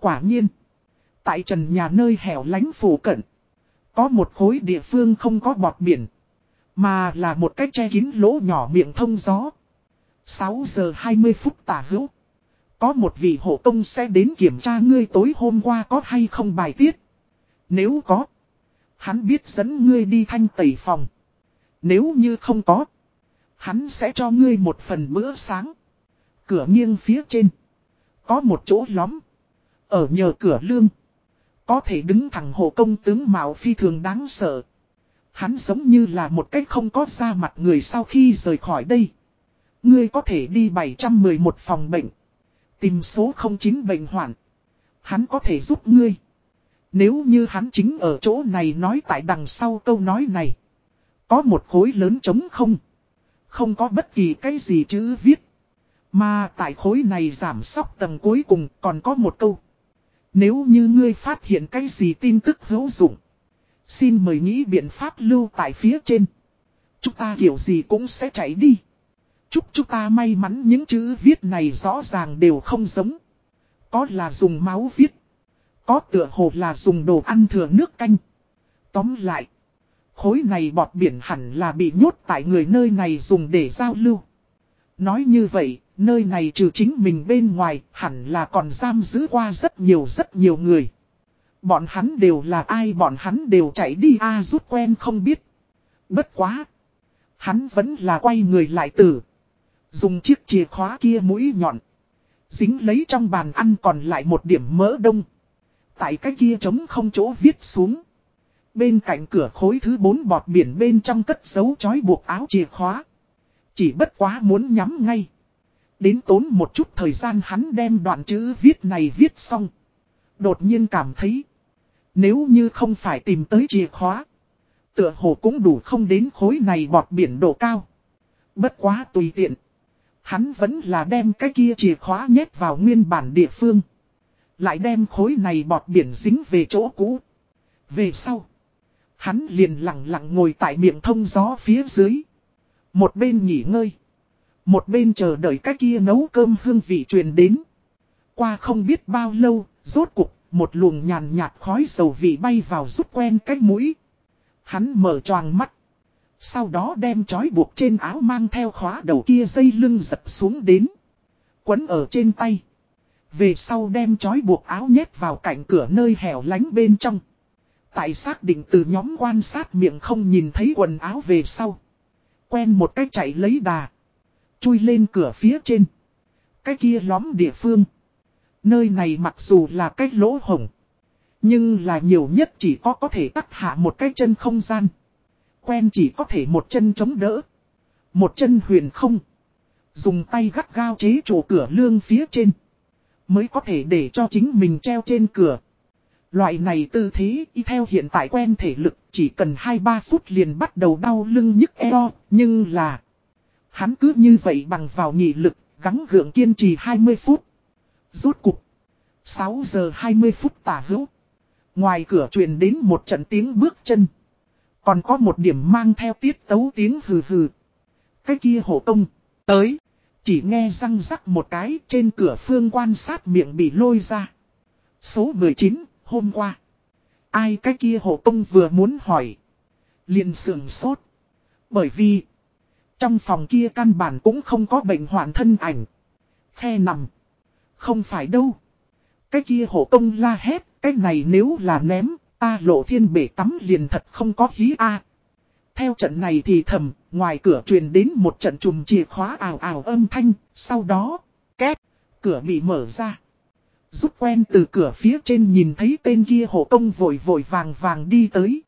Quả nhiên. Tại trần nhà nơi hẻo lánh phủ cận. Có một khối địa phương không có bọt biển. Mà là một cách che kín lỗ nhỏ miệng thông gió. 6 giờ 20 phút tả hữu. Có một vị hộ công sẽ đến kiểm tra ngươi tối hôm qua có hay không bài tiết. Nếu có, hắn biết dẫn ngươi đi thanh tẩy phòng. Nếu như không có, hắn sẽ cho ngươi một phần bữa sáng. Cửa nghiêng phía trên, có một chỗ lõm. Ở nhờ cửa lương, có thể đứng thẳng hộ công tướng mạo phi thường đáng sợ. Hắn giống như là một cách không có ra mặt người sau khi rời khỏi đây. Ngươi có thể đi 711 phòng bệnh. Tìm số 09 bệnh hoạn. Hắn có thể giúp ngươi. Nếu như hắn chính ở chỗ này nói tại đằng sau câu nói này. Có một khối lớn trống không. Không có bất kỳ cái gì chữ viết. Mà tại khối này giảm sóc tầng cuối cùng còn có một câu. Nếu như ngươi phát hiện cái gì tin tức hữu dụng. Xin mời nghĩ biện pháp lưu tại phía trên. Chúng ta kiểu gì cũng sẽ chạy đi. Chúc chúng ta may mắn những chữ viết này rõ ràng đều không giống. Có là dùng máu viết. Có tựa hồ là dùng đồ ăn thừa nước canh. Tóm lại. Khối này bọt biển hẳn là bị nhốt tại người nơi này dùng để giao lưu. Nói như vậy, nơi này trừ chính mình bên ngoài, hẳn là còn giam giữ qua rất nhiều rất nhiều người. Bọn hắn đều là ai bọn hắn đều chạy đi a rút quen không biết. Bất quá. Hắn vẫn là quay người lại tử. Dùng chiếc chìa khóa kia mũi nhọn. Dính lấy trong bàn ăn còn lại một điểm mỡ đông. Tại cái kia trống không chỗ viết xuống. Bên cạnh cửa khối thứ bốn bọt biển bên trong cất dấu chói buộc áo chìa khóa. Chỉ bất quá muốn nhắm ngay. Đến tốn một chút thời gian hắn đem đoạn chữ viết này viết xong. Đột nhiên cảm thấy. Nếu như không phải tìm tới chìa khóa. Tựa hồ cũng đủ không đến khối này bọt biển độ cao. Bất quá tùy tiện. Hắn vẫn là đem cái kia chìa khóa nhét vào nguyên bản địa phương. Lại đem khối này bọt biển dính về chỗ cũ. Về sau. Hắn liền lặng lặng ngồi tại miệng thông gió phía dưới. Một bên nghỉ ngơi. Một bên chờ đợi cái kia nấu cơm hương vị truyền đến. Qua không biết bao lâu, rốt cục, một luồng nhàn nhạt khói dầu vị bay vào rút quen cái mũi. Hắn mở choàng mắt. Sau đó đem chói buộc trên áo mang theo khóa đầu kia dây lưng giật xuống đến. Quấn ở trên tay. Về sau đem chói buộc áo nhét vào cạnh cửa nơi hẻo lánh bên trong. Tại xác định từ nhóm quan sát miệng không nhìn thấy quần áo về sau. Quen một cách chạy lấy đà. Chui lên cửa phía trên. Cái kia lõm địa phương. Nơi này mặc dù là cái lỗ hổng. Nhưng là nhiều nhất chỉ có có thể tắt hạ một cái chân không gian. Quen chỉ có thể một chân chống đỡ. Một chân huyền không. Dùng tay gắt gao chế chỗ cửa lương phía trên. Mới có thể để cho chính mình treo trên cửa. Loại này tư thế y theo hiện tại quen thể lực, chỉ cần 2-3 phút liền bắt đầu đau lưng nhức eo. Nhưng là... Hắn cứ như vậy bằng vào nghị lực, gắng gượng kiên trì 20 phút. Rốt cục. 6 giờ 20 phút tả hữu. Ngoài cửa truyền đến một trận tiếng bước chân. Còn có một điểm mang theo tiết tấu tiếng hừ hừ. Cái kia hộ tông Tới. Chỉ nghe răng rắc một cái trên cửa phương quan sát miệng bị lôi ra. Số 19, hôm qua. Ai cái kia hộ tông vừa muốn hỏi. liền sườn sốt. Bởi vì. Trong phòng kia căn bản cũng không có bệnh hoạn thân ảnh. Khe nằm. Không phải đâu. Cái kia hộ công la hét. Cái này nếu là ném. Ta lộ thiên bể tắm liền thật không có hí a. Theo trận này thì thầm, ngoài cửa truyền đến một trận chùm chìa khóa ảo ảo âm thanh, sau đó, két, cửa bị mở ra. Giúp quen từ cửa phía trên nhìn thấy tên kia hộ công vội vội vàng vàng đi tới.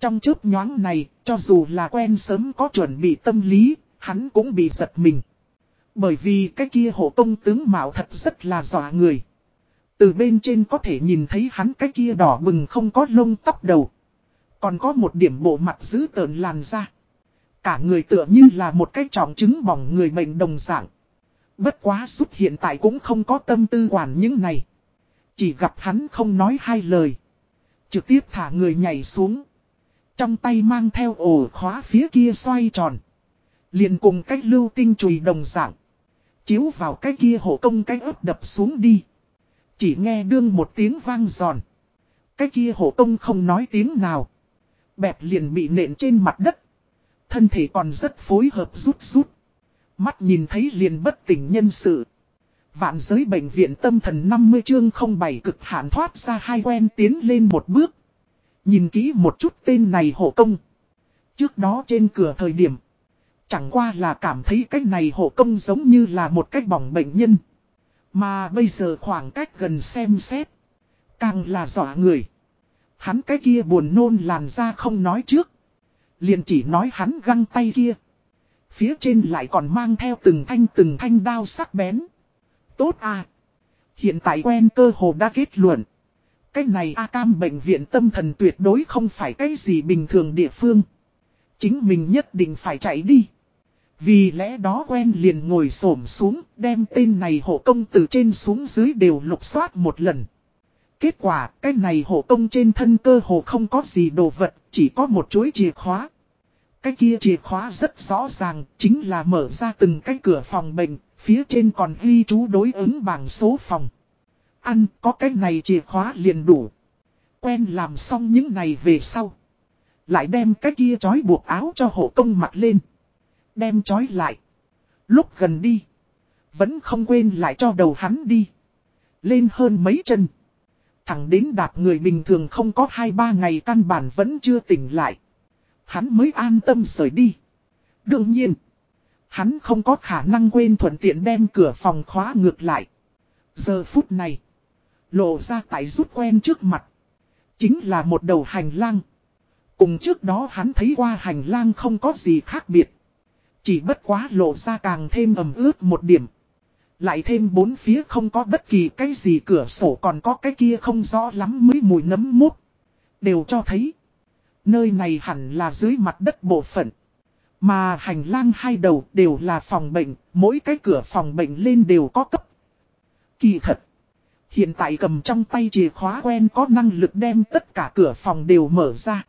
Trong chớp nhoáng này, cho dù là quen sớm có chuẩn bị tâm lý, hắn cũng bị giật mình. Bởi vì cái kia hộ công tướng mạo thật rất là dọa người. Từ bên trên có thể nhìn thấy hắn cái kia đỏ bừng không có lông tóc đầu. Còn có một điểm bộ mặt giữ tợn làn da. Cả người tựa như là một cái trọng chứng bỏng người bệnh đồng dạng. Bất quá xuất hiện tại cũng không có tâm tư quản những này. Chỉ gặp hắn không nói hai lời. Trực tiếp thả người nhảy xuống. Trong tay mang theo ổ khóa phía kia xoay tròn. liền cùng cách lưu tinh chùy đồng dạng. Chiếu vào cái kia hộ công cái ớt đập xuống đi. Chỉ nghe đương một tiếng vang giòn. Cái kia hộ công không nói tiếng nào. Bẹp liền bị nện trên mặt đất. Thân thể còn rất phối hợp rút rút. Mắt nhìn thấy liền bất tỉnh nhân sự. Vạn giới bệnh viện tâm thần 50 chương 07 cực hạn thoát ra hai quen tiến lên một bước. Nhìn kỹ một chút tên này hộ công. Trước đó trên cửa thời điểm. Chẳng qua là cảm thấy cách này hộ công giống như là một cách bỏng bệnh nhân. Mà bây giờ khoảng cách gần xem xét. Càng là dọa người. Hắn cái kia buồn nôn làn ra không nói trước. Liền chỉ nói hắn găng tay kia. Phía trên lại còn mang theo từng thanh từng thanh đao sắc bén. Tốt à. Hiện tại quen cơ hồ đã kết luận. Cái này A Cam bệnh viện tâm thần tuyệt đối không phải cái gì bình thường địa phương. Chính mình nhất định phải chạy đi. Vì lẽ đó quen liền ngồi xổm xuống, đem tên này hộ công từ trên xuống dưới đều lục soát một lần. Kết quả, cái này hộ công trên thân cơ hồ không có gì đồ vật, chỉ có một chuỗi chìa khóa. Cái kia chìa khóa rất rõ ràng, chính là mở ra từng cái cửa phòng bệnh, phía trên còn ghi chú đối ứng bảng số phòng. Ăn, có cái này chìa khóa liền đủ. Quen làm xong những này về sau. Lại đem cái kia trói buộc áo cho hộ công mặc lên. Đem trói lại. Lúc gần đi. Vẫn không quên lại cho đầu hắn đi. Lên hơn mấy chân. Thẳng đến đạp người bình thường không có 2-3 ngày căn bản vẫn chưa tỉnh lại. Hắn mới an tâm rời đi. Đương nhiên. Hắn không có khả năng quên thuận tiện đem cửa phòng khóa ngược lại. Giờ phút này. Lộ ra tại rút quen trước mặt. Chính là một đầu hành lang. Cùng trước đó hắn thấy qua hành lang không có gì khác biệt. Chỉ bất quá lộ ra càng thêm ẩm ướt một điểm. Lại thêm bốn phía không có bất kỳ cái gì cửa sổ còn có cái kia không rõ lắm mới mùi nấm mút. Đều cho thấy. Nơi này hẳn là dưới mặt đất bộ phận. Mà hành lang hai đầu đều là phòng bệnh, mỗi cái cửa phòng bệnh lên đều có cấp. Kỳ thật. Hiện tại cầm trong tay chìa khóa quen có năng lực đem tất cả cửa phòng đều mở ra.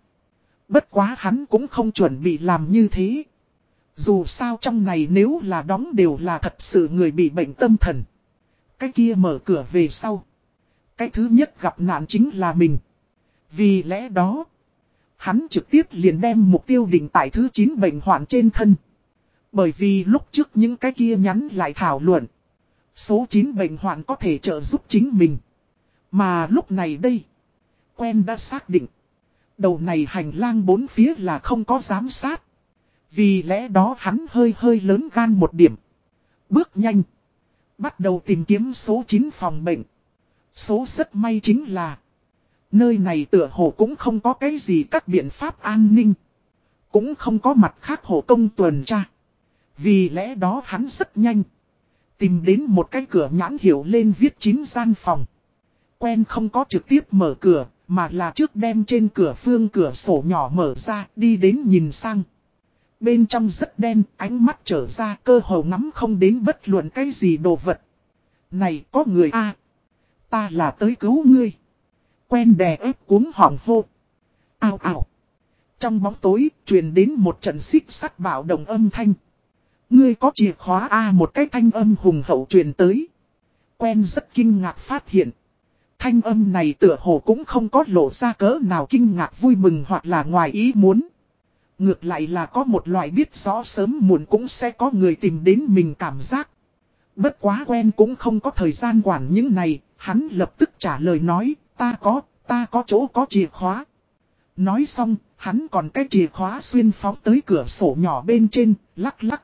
Bất quá hắn cũng không chuẩn bị làm như thế. Dù sao trong này nếu là đóng đều là thật sự người bị bệnh tâm thần. Cái kia mở cửa về sau. Cái thứ nhất gặp nạn chính là mình. Vì lẽ đó, hắn trực tiếp liền đem mục tiêu định tại thứ 9 bệnh hoạn trên thân. Bởi vì lúc trước những cái kia nhắn lại thảo luận. Số 9 bệnh hoạn có thể trợ giúp chính mình. Mà lúc này đây, quen đã xác định. Đầu này hành lang bốn phía là không có giám sát. Vì lẽ đó hắn hơi hơi lớn gan một điểm. Bước nhanh. Bắt đầu tìm kiếm số 9 phòng bệnh. Số rất may chính là. Nơi này tựa hồ cũng không có cái gì các biện pháp an ninh. Cũng không có mặt khác hộ công tuần tra. Vì lẽ đó hắn rất nhanh. Tìm đến một cái cửa nhãn hiệu lên viết chín gian phòng. Quen không có trực tiếp mở cửa, mà là trước đem trên cửa phương cửa sổ nhỏ mở ra, đi đến nhìn sang. Bên trong rất đen, ánh mắt trở ra cơ hồ ngắm không đến bất luận cái gì đồ vật. Này có người a Ta là tới cứu ngươi. Quen đè ép cuốn hỏng hô. Ao ao. Trong bóng tối, truyền đến một trận xích sắt bảo đồng âm thanh. Ngươi có chìa khóa A một cái thanh âm hùng hậu truyền tới. Quen rất kinh ngạc phát hiện. Thanh âm này tựa hồ cũng không có lộ ra cỡ nào kinh ngạc vui mừng hoặc là ngoài ý muốn. Ngược lại là có một loại biết rõ sớm muộn cũng sẽ có người tìm đến mình cảm giác. Bất quá quen cũng không có thời gian quản những này, hắn lập tức trả lời nói, ta có, ta có chỗ có chìa khóa. Nói xong, hắn còn cái chìa khóa xuyên phóng tới cửa sổ nhỏ bên trên, lắc lắc.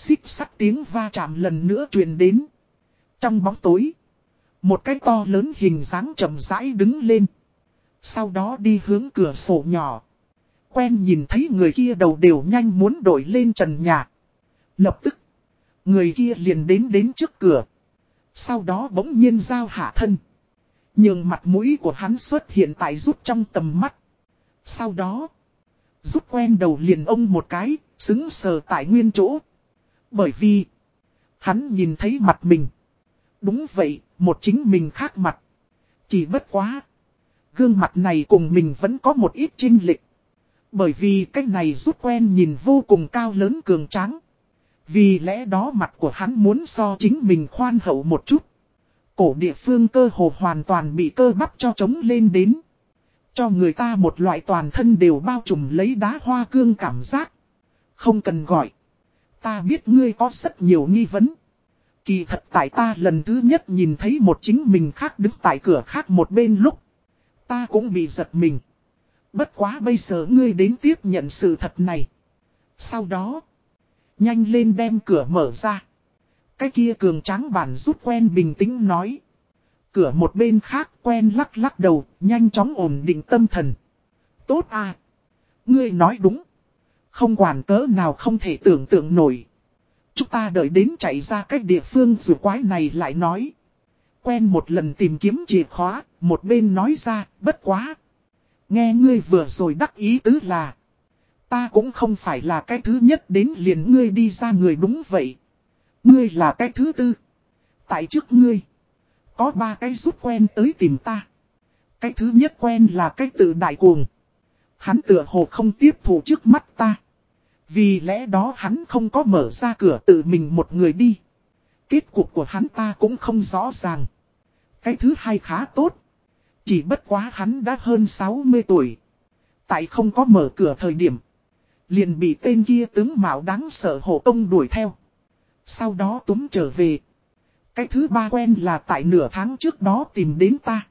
Xích sắt tiếng va chạm lần nữa truyền đến. Trong bóng tối, một cái to lớn hình dáng chậm rãi đứng lên. Sau đó đi hướng cửa sổ nhỏ. Quen nhìn thấy người kia đầu đều nhanh muốn đổi lên trần nhà. Lập tức, người kia liền đến đến trước cửa. Sau đó bỗng nhiên giao hạ thân. Nhưng mặt mũi của hắn xuất hiện tại rút trong tầm mắt. Sau đó, rút quen đầu liền ông một cái, xứng sờ tại nguyên chỗ. Bởi vì, hắn nhìn thấy mặt mình. Đúng vậy, một chính mình khác mặt. Chỉ bất quá. Gương mặt này cùng mình vẫn có một ít trinh lịch. Bởi vì cái này rút quen nhìn vô cùng cao lớn cường tráng. Vì lẽ đó mặt của hắn muốn so chính mình khoan hậu một chút. Cổ địa phương cơ hồ hoàn toàn bị cơ bắp cho trống lên đến. Cho người ta một loại toàn thân đều bao trùm lấy đá hoa cương cảm giác. Không cần gọi. Ta biết ngươi có rất nhiều nghi vấn. Kỳ thật tại ta lần thứ nhất nhìn thấy một chính mình khác đứng tại cửa khác một bên lúc. Ta cũng bị giật mình. Bất quá bây giờ ngươi đến tiếp nhận sự thật này. Sau đó, nhanh lên đem cửa mở ra. Cái kia cường tráng bản rút quen bình tĩnh nói. Cửa một bên khác quen lắc lắc đầu, nhanh chóng ổn định tâm thần. Tốt à. Ngươi nói đúng. Không quản cỡ nào không thể tưởng tượng nổi. Chúng ta đợi đến chạy ra cách địa phương dù quái này lại nói. Quen một lần tìm kiếm chìa khóa, một bên nói ra, bất quá. Nghe ngươi vừa rồi đắc ý tứ là. Ta cũng không phải là cái thứ nhất đến liền ngươi đi ra người đúng vậy. Ngươi là cái thứ tư. Tại trước ngươi. Có ba cái rút quen tới tìm ta. Cái thứ nhất quen là cái tự đại cuồng. Hắn tựa hồ không tiếp thủ trước mắt ta. Vì lẽ đó hắn không có mở ra cửa tự mình một người đi. Kết cục của hắn ta cũng không rõ ràng. Cái thứ hai khá tốt. Chỉ bất quá hắn đã hơn 60 tuổi. Tại không có mở cửa thời điểm. Liền bị tên kia tướng mạo đáng sợ hộ công đuổi theo. Sau đó túm trở về. Cái thứ ba quen là tại nửa tháng trước đó tìm đến ta.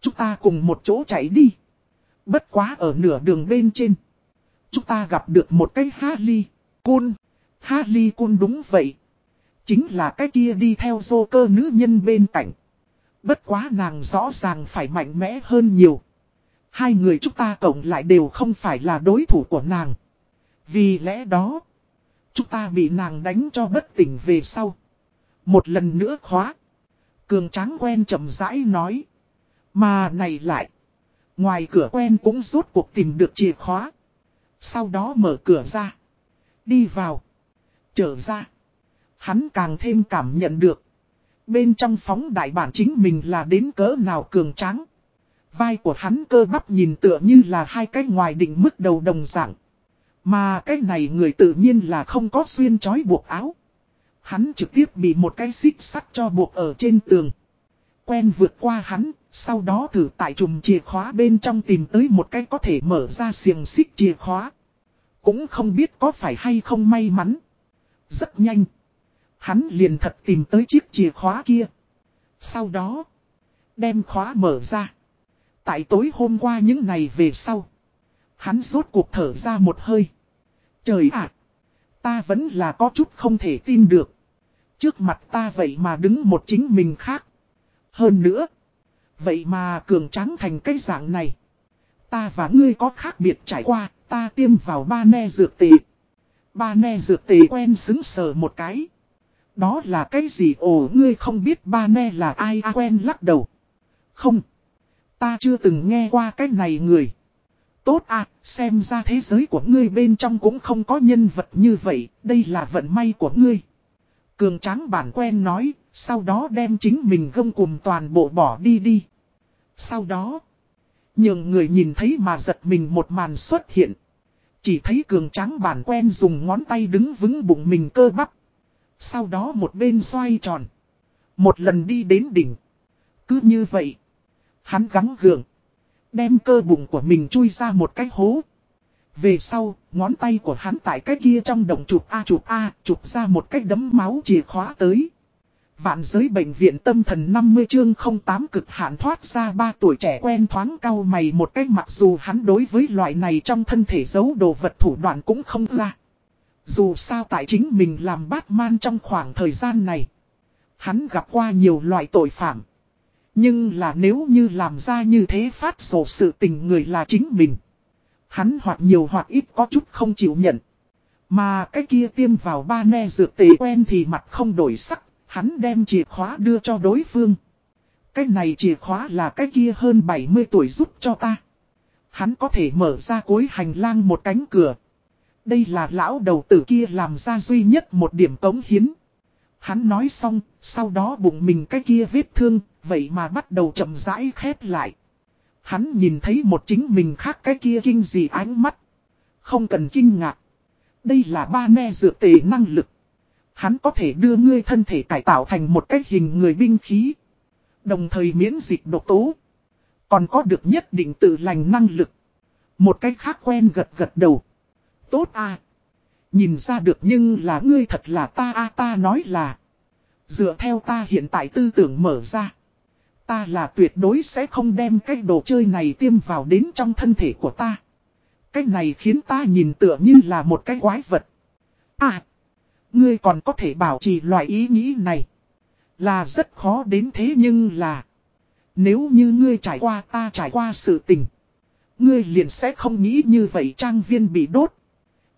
Chúng ta cùng một chỗ chạy đi. Bất quá ở nửa đường bên trên. Chúng ta gặp được một cái Harley Cun. Harley Cun đúng vậy. Chính là cái kia đi theo dô cơ nữ nhân bên cạnh. Bất quá nàng rõ ràng phải mạnh mẽ hơn nhiều. Hai người chúng ta cộng lại đều không phải là đối thủ của nàng. Vì lẽ đó, chúng ta bị nàng đánh cho bất tỉnh về sau. Một lần nữa khóa. Cường tráng quen chậm rãi nói. Mà này lại. Ngoài cửa quen cũng rốt cuộc tìm được chìa khóa. Sau đó mở cửa ra. Đi vào. Trở ra. Hắn càng thêm cảm nhận được. Bên trong phóng đại bản chính mình là đến cỡ nào cường tráng. Vai của hắn cơ bắp nhìn tựa như là hai cái ngoài định mức đầu đồng dạng. Mà cái này người tự nhiên là không có xuyên chói buộc áo. Hắn trực tiếp bị một cái xích sắt cho buộc ở trên tường. Quen vượt qua hắn, sau đó thử tại chùm chìa khóa bên trong tìm tới một cái có thể mở ra xiềng xích chìa khóa. Cũng không biết có phải hay không may mắn. Rất nhanh. Hắn liền thật tìm tới chiếc chìa khóa kia. Sau đó, đem khóa mở ra. Tại tối hôm qua những ngày về sau. Hắn rốt cuộc thở ra một hơi. Trời ạ! ta vẫn là có chút không thể tin được. Trước mặt ta vậy mà đứng một chính mình khác. Hơn nữa. Vậy mà cường trắng thành cái dạng này. Ta và ngươi có khác biệt trải qua, ta tiêm vào ba ne dược tệ. Ba ne dược tệ quen xứng sờ một cái. Đó là cái gì ồ ngươi không biết ba ne là ai à, quen lắc đầu. Không. Ta chưa từng nghe qua cái này người. Tốt à, xem ra thế giới của ngươi bên trong cũng không có nhân vật như vậy, đây là vận may của ngươi. Cường tráng bản quen nói, sau đó đem chính mình gông cùng toàn bộ bỏ đi đi. Sau đó, nhường người nhìn thấy mà giật mình một màn xuất hiện. Chỉ thấy cường tráng bản quen dùng ngón tay đứng vững bụng mình cơ bắp. Sau đó một bên xoay tròn. Một lần đi đến đỉnh. Cứ như vậy. Hắn gắng gượng. Đem cơ bụng của mình chui ra một cái hố. Về sau, ngón tay của hắn tại cái kia trong đồng chụp A chụp A, chụp ra một cái đấm máu chìa khóa tới. Vạn giới bệnh viện tâm thần 50 chương 08 cực hạn thoát ra ba tuổi trẻ quen thoáng cao mày một cách mặc dù hắn đối với loại này trong thân thể giấu đồ vật thủ đoạn cũng không ra. Dù sao tại chính mình làm Batman trong khoảng thời gian này. Hắn gặp qua nhiều loại tội phạm. Nhưng là nếu như làm ra như thế phát sổ sự tình người là chính mình. Hắn hoặc nhiều hoặc ít có chút không chịu nhận. Mà cái kia tiêm vào ba ne dược tế quen thì mặt không đổi sắc, hắn đem chìa khóa đưa cho đối phương. Cái này chìa khóa là cái kia hơn 70 tuổi giúp cho ta. Hắn có thể mở ra cuối hành lang một cánh cửa. Đây là lão đầu tử kia làm ra duy nhất một điểm cống hiến. Hắn nói xong, sau đó bụng mình cái kia vết thương, vậy mà bắt đầu chậm rãi khép lại. Hắn nhìn thấy một chính mình khác cái kia kinh gì ánh mắt. Không cần kinh ngạc. Đây là ba ne dược tề năng lực. Hắn có thể đưa ngươi thân thể cải tạo thành một cái hình người binh khí. Đồng thời miễn dịch độc tố. Còn có được nhất định tự lành năng lực. Một cách khác quen gật gật đầu. Tốt à. Nhìn ra được nhưng là ngươi thật là ta a ta nói là. Dựa theo ta hiện tại tư tưởng mở ra. Ta là tuyệt đối sẽ không đem cái đồ chơi này tiêm vào đến trong thân thể của ta. Cái này khiến ta nhìn tựa như là một cái quái vật. À, ngươi còn có thể bảo trì loại ý nghĩ này. Là rất khó đến thế nhưng là. Nếu như ngươi trải qua ta trải qua sự tình. Ngươi liền sẽ không nghĩ như vậy trang viên bị đốt.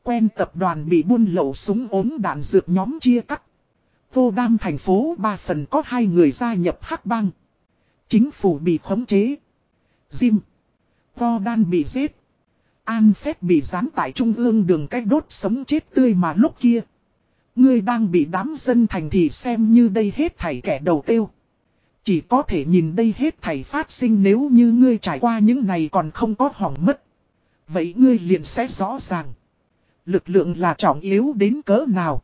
Quen tập đoàn bị buôn lậu súng ốm đạn dược nhóm chia cắt. Vô đam thành phố ba phần có hai người gia nhập hắc băng. Chính phủ bị khống chế. Jim. Vo đan bị giết. An phép bị dán tại trung ương đường cách đốt sống chết tươi mà lúc kia. Ngươi đang bị đám dân thành thì xem như đây hết thảy kẻ đầu tiêu. Chỉ có thể nhìn đây hết thảy phát sinh nếu như ngươi trải qua những này còn không có hỏng mất. Vậy ngươi liền sẽ rõ ràng. Lực lượng là trọng yếu đến cỡ nào.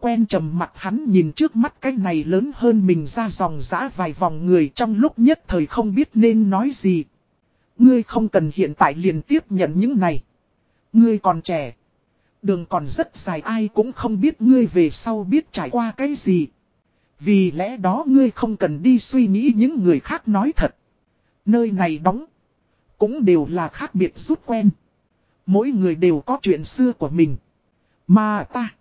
Quen trầm mặt hắn nhìn trước mắt cái này lớn hơn mình ra dòng giã vài vòng người trong lúc nhất thời không biết nên nói gì. Ngươi không cần hiện tại liền tiếp nhận những này. Ngươi còn trẻ. Đường còn rất dài ai cũng không biết ngươi về sau biết trải qua cái gì. Vì lẽ đó ngươi không cần đi suy nghĩ những người khác nói thật. Nơi này đóng. Cũng đều là khác biệt rút quen. Mỗi người đều có chuyện xưa của mình. Mà ta.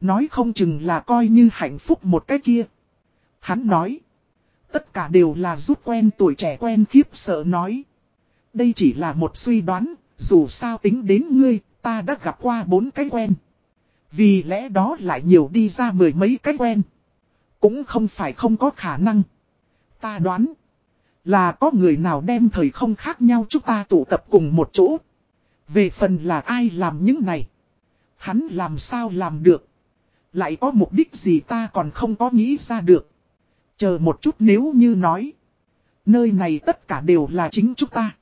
Nói không chừng là coi như hạnh phúc một cái kia. Hắn nói. Tất cả đều là rút quen tuổi trẻ quen khiếp sợ nói. Đây chỉ là một suy đoán, dù sao tính đến ngươi, ta đã gặp qua bốn cái quen. Vì lẽ đó lại nhiều đi ra mười mấy cái quen. Cũng không phải không có khả năng. Ta đoán là có người nào đem thời không khác nhau chúng ta tụ tập cùng một chỗ. Về phần là ai làm những này. Hắn làm sao làm được. Lại có mục đích gì ta còn không có nghĩ ra được. Chờ một chút nếu như nói. Nơi này tất cả đều là chính chúng ta.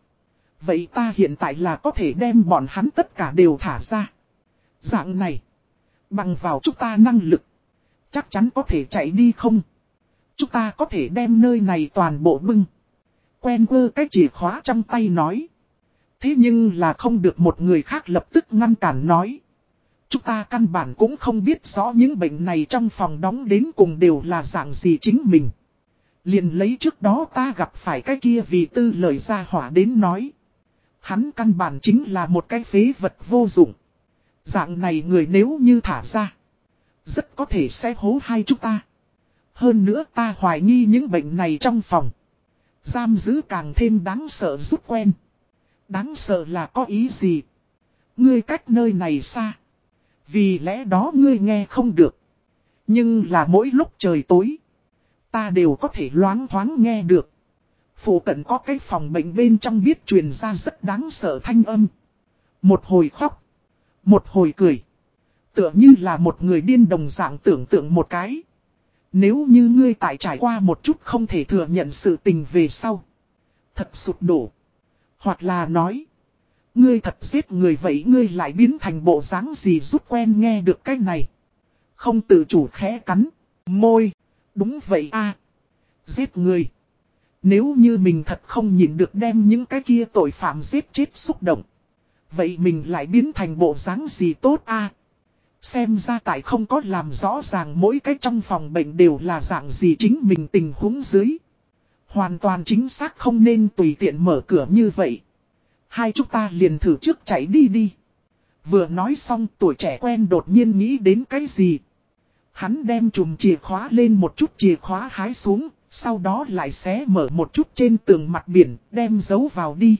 Vậy ta hiện tại là có thể đem bọn hắn tất cả đều thả ra. Dạng này. Bằng vào chúng ta năng lực. Chắc chắn có thể chạy đi không? Chúng ta có thể đem nơi này toàn bộ bưng. Quen quơ cái chìa khóa trong tay nói. Thế nhưng là không được một người khác lập tức ngăn cản nói. Chúng ta căn bản cũng không biết rõ những bệnh này trong phòng đóng đến cùng đều là dạng gì chính mình. Liền lấy trước đó ta gặp phải cái kia vì tư lời ra hỏa đến nói. Hắn căn bản chính là một cái phế vật vô dụng. Dạng này người nếu như thả ra. Rất có thể sẽ hố hai chúng ta. Hơn nữa ta hoài nghi những bệnh này trong phòng. Giam giữ càng thêm đáng sợ rút quen. Đáng sợ là có ý gì? Ngươi cách nơi này xa. Vì lẽ đó ngươi nghe không được. Nhưng là mỗi lúc trời tối. Ta đều có thể loáng thoáng nghe được. Phủ cận có cái phòng bệnh bên trong biết truyền ra rất đáng sợ thanh âm. Một hồi khóc. Một hồi cười. Tựa như là một người điên đồng dạng tưởng tượng một cái. Nếu như ngươi tại trải qua một chút không thể thừa nhận sự tình về sau. Thật sụt đổ. Hoặc là nói. Ngươi thật giết người vậy ngươi lại biến thành bộ dáng gì rút quen nghe được cái này. Không tự chủ khẽ cắn. Môi. Đúng vậy a Giết người. Nếu như mình thật không nhìn được đem những cái kia tội phạm giết chết xúc động. Vậy mình lại biến thành bộ dáng gì tốt a Xem ra tại không có làm rõ ràng mỗi cái trong phòng bệnh đều là dạng gì chính mình tình huống dưới. Hoàn toàn chính xác không nên tùy tiện mở cửa như vậy. Hai chúng ta liền thử trước chạy đi đi. Vừa nói xong tuổi trẻ quen đột nhiên nghĩ đến cái gì. Hắn đem chùm chìa khóa lên một chút chìa khóa hái xuống, sau đó lại xé mở một chút trên tường mặt biển, đem giấu vào đi.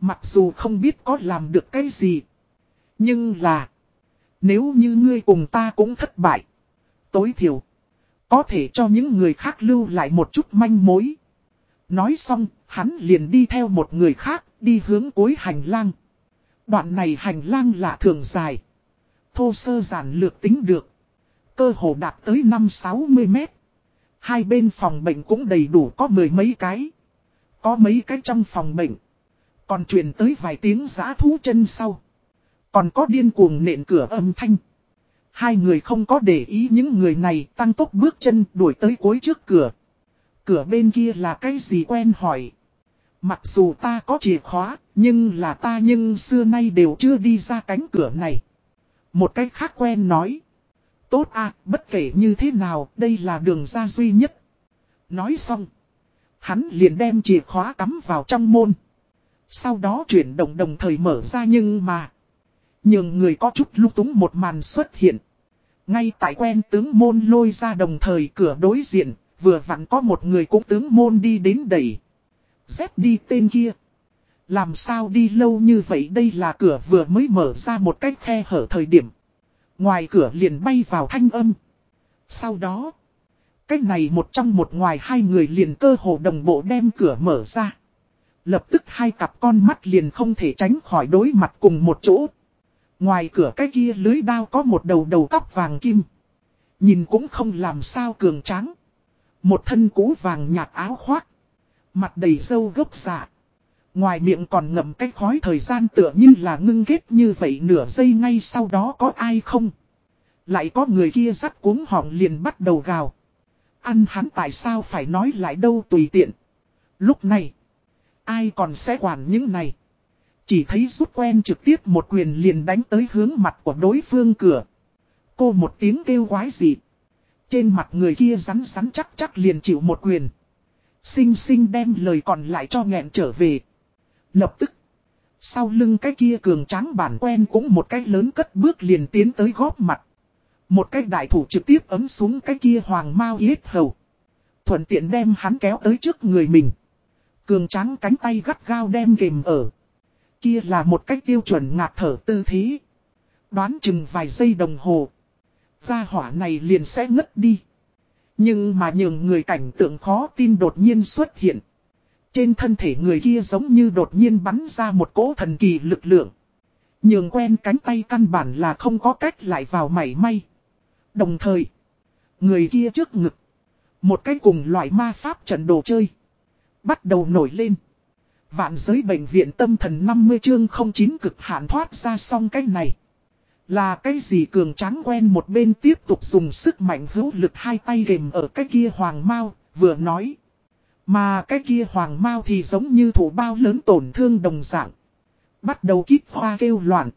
Mặc dù không biết có làm được cái gì. Nhưng là, nếu như ngươi cùng ta cũng thất bại, tối thiểu, có thể cho những người khác lưu lại một chút manh mối. Nói xong, hắn liền đi theo một người khác, đi hướng cuối hành lang. Đoạn này hành lang lạ thường dài. Thô sơ giản lược tính được. Cơ hồ đạt tới 5-60 mét. Hai bên phòng bệnh cũng đầy đủ có mười mấy cái. Có mấy cái trong phòng bệnh. Còn truyền tới vài tiếng giã thú chân sau. Còn có điên cuồng nện cửa âm thanh. Hai người không có để ý những người này tăng tốc bước chân đuổi tới cuối trước cửa. Cửa bên kia là cái gì quen hỏi. Mặc dù ta có chìa khóa, nhưng là ta nhưng xưa nay đều chưa đi ra cánh cửa này. Một cách khác quen nói. Tốt à, bất kể như thế nào, đây là đường ra duy nhất. Nói xong. Hắn liền đem chìa khóa cắm vào trong môn. Sau đó chuyển động đồng thời mở ra nhưng mà. Nhưng người có chút lúc túng một màn xuất hiện. Ngay tại quen tướng môn lôi ra đồng thời cửa đối diện, vừa vặn có một người cũng tướng môn đi đến đẩy. dép đi tên kia. Làm sao đi lâu như vậy đây là cửa vừa mới mở ra một cách khe hở thời điểm. Ngoài cửa liền bay vào thanh âm. Sau đó, cách này một trong một ngoài hai người liền cơ hồ đồng bộ đem cửa mở ra. Lập tức hai cặp con mắt liền không thể tránh khỏi đối mặt cùng một chỗ. Ngoài cửa cái kia lưới đao có một đầu đầu tóc vàng kim. Nhìn cũng không làm sao cường tráng. Một thân cũ vàng nhạt áo khoác. Mặt đầy râu gốc dạ. Ngoài miệng còn ngậm cái khói thời gian tựa như là ngưng kết như vậy nửa giây ngay sau đó có ai không. Lại có người kia dắt cuống họng liền bắt đầu gào. Ăn hắn tại sao phải nói lại đâu tùy tiện. Lúc này, ai còn sẽ quản những này. Chỉ thấy rút quen trực tiếp một quyền liền đánh tới hướng mặt của đối phương cửa. Cô một tiếng kêu quái dị. Trên mặt người kia rắn rắn chắc chắc liền chịu một quyền. Xinh xinh đem lời còn lại cho nghẹn trở về. Lập tức. Sau lưng cái kia cường tráng bản quen cũng một cái lớn cất bước liền tiến tới góp mặt. Một cái đại thủ trực tiếp ấm xuống cái kia hoàng mau yết hầu. Thuận tiện đem hắn kéo tới trước người mình. Cường tráng cánh tay gắt gao đem kềm ở. Kia là một cách tiêu chuẩn ngạt thở tư thế. Đoán chừng vài giây đồng hồ. Gia hỏa này liền sẽ ngất đi. Nhưng mà nhường người cảnh tượng khó tin đột nhiên xuất hiện. Trên thân thể người kia giống như đột nhiên bắn ra một cỗ thần kỳ lực lượng. Nhường quen cánh tay căn bản là không có cách lại vào mảy may. Đồng thời, người kia trước ngực. Một cái cùng loại ma pháp trận đồ chơi. Bắt đầu nổi lên. Vạn giới bệnh viện tâm thần 50 chương 09 cực hạn thoát ra xong cái này. Là cái gì cường tráng quen một bên tiếp tục dùng sức mạnh hữu lực hai tay gềm ở cái kia hoàng mau, vừa nói. Mà cái kia hoàng mau thì giống như thủ bao lớn tổn thương đồng dạng. Bắt đầu kít hoa kêu loạn.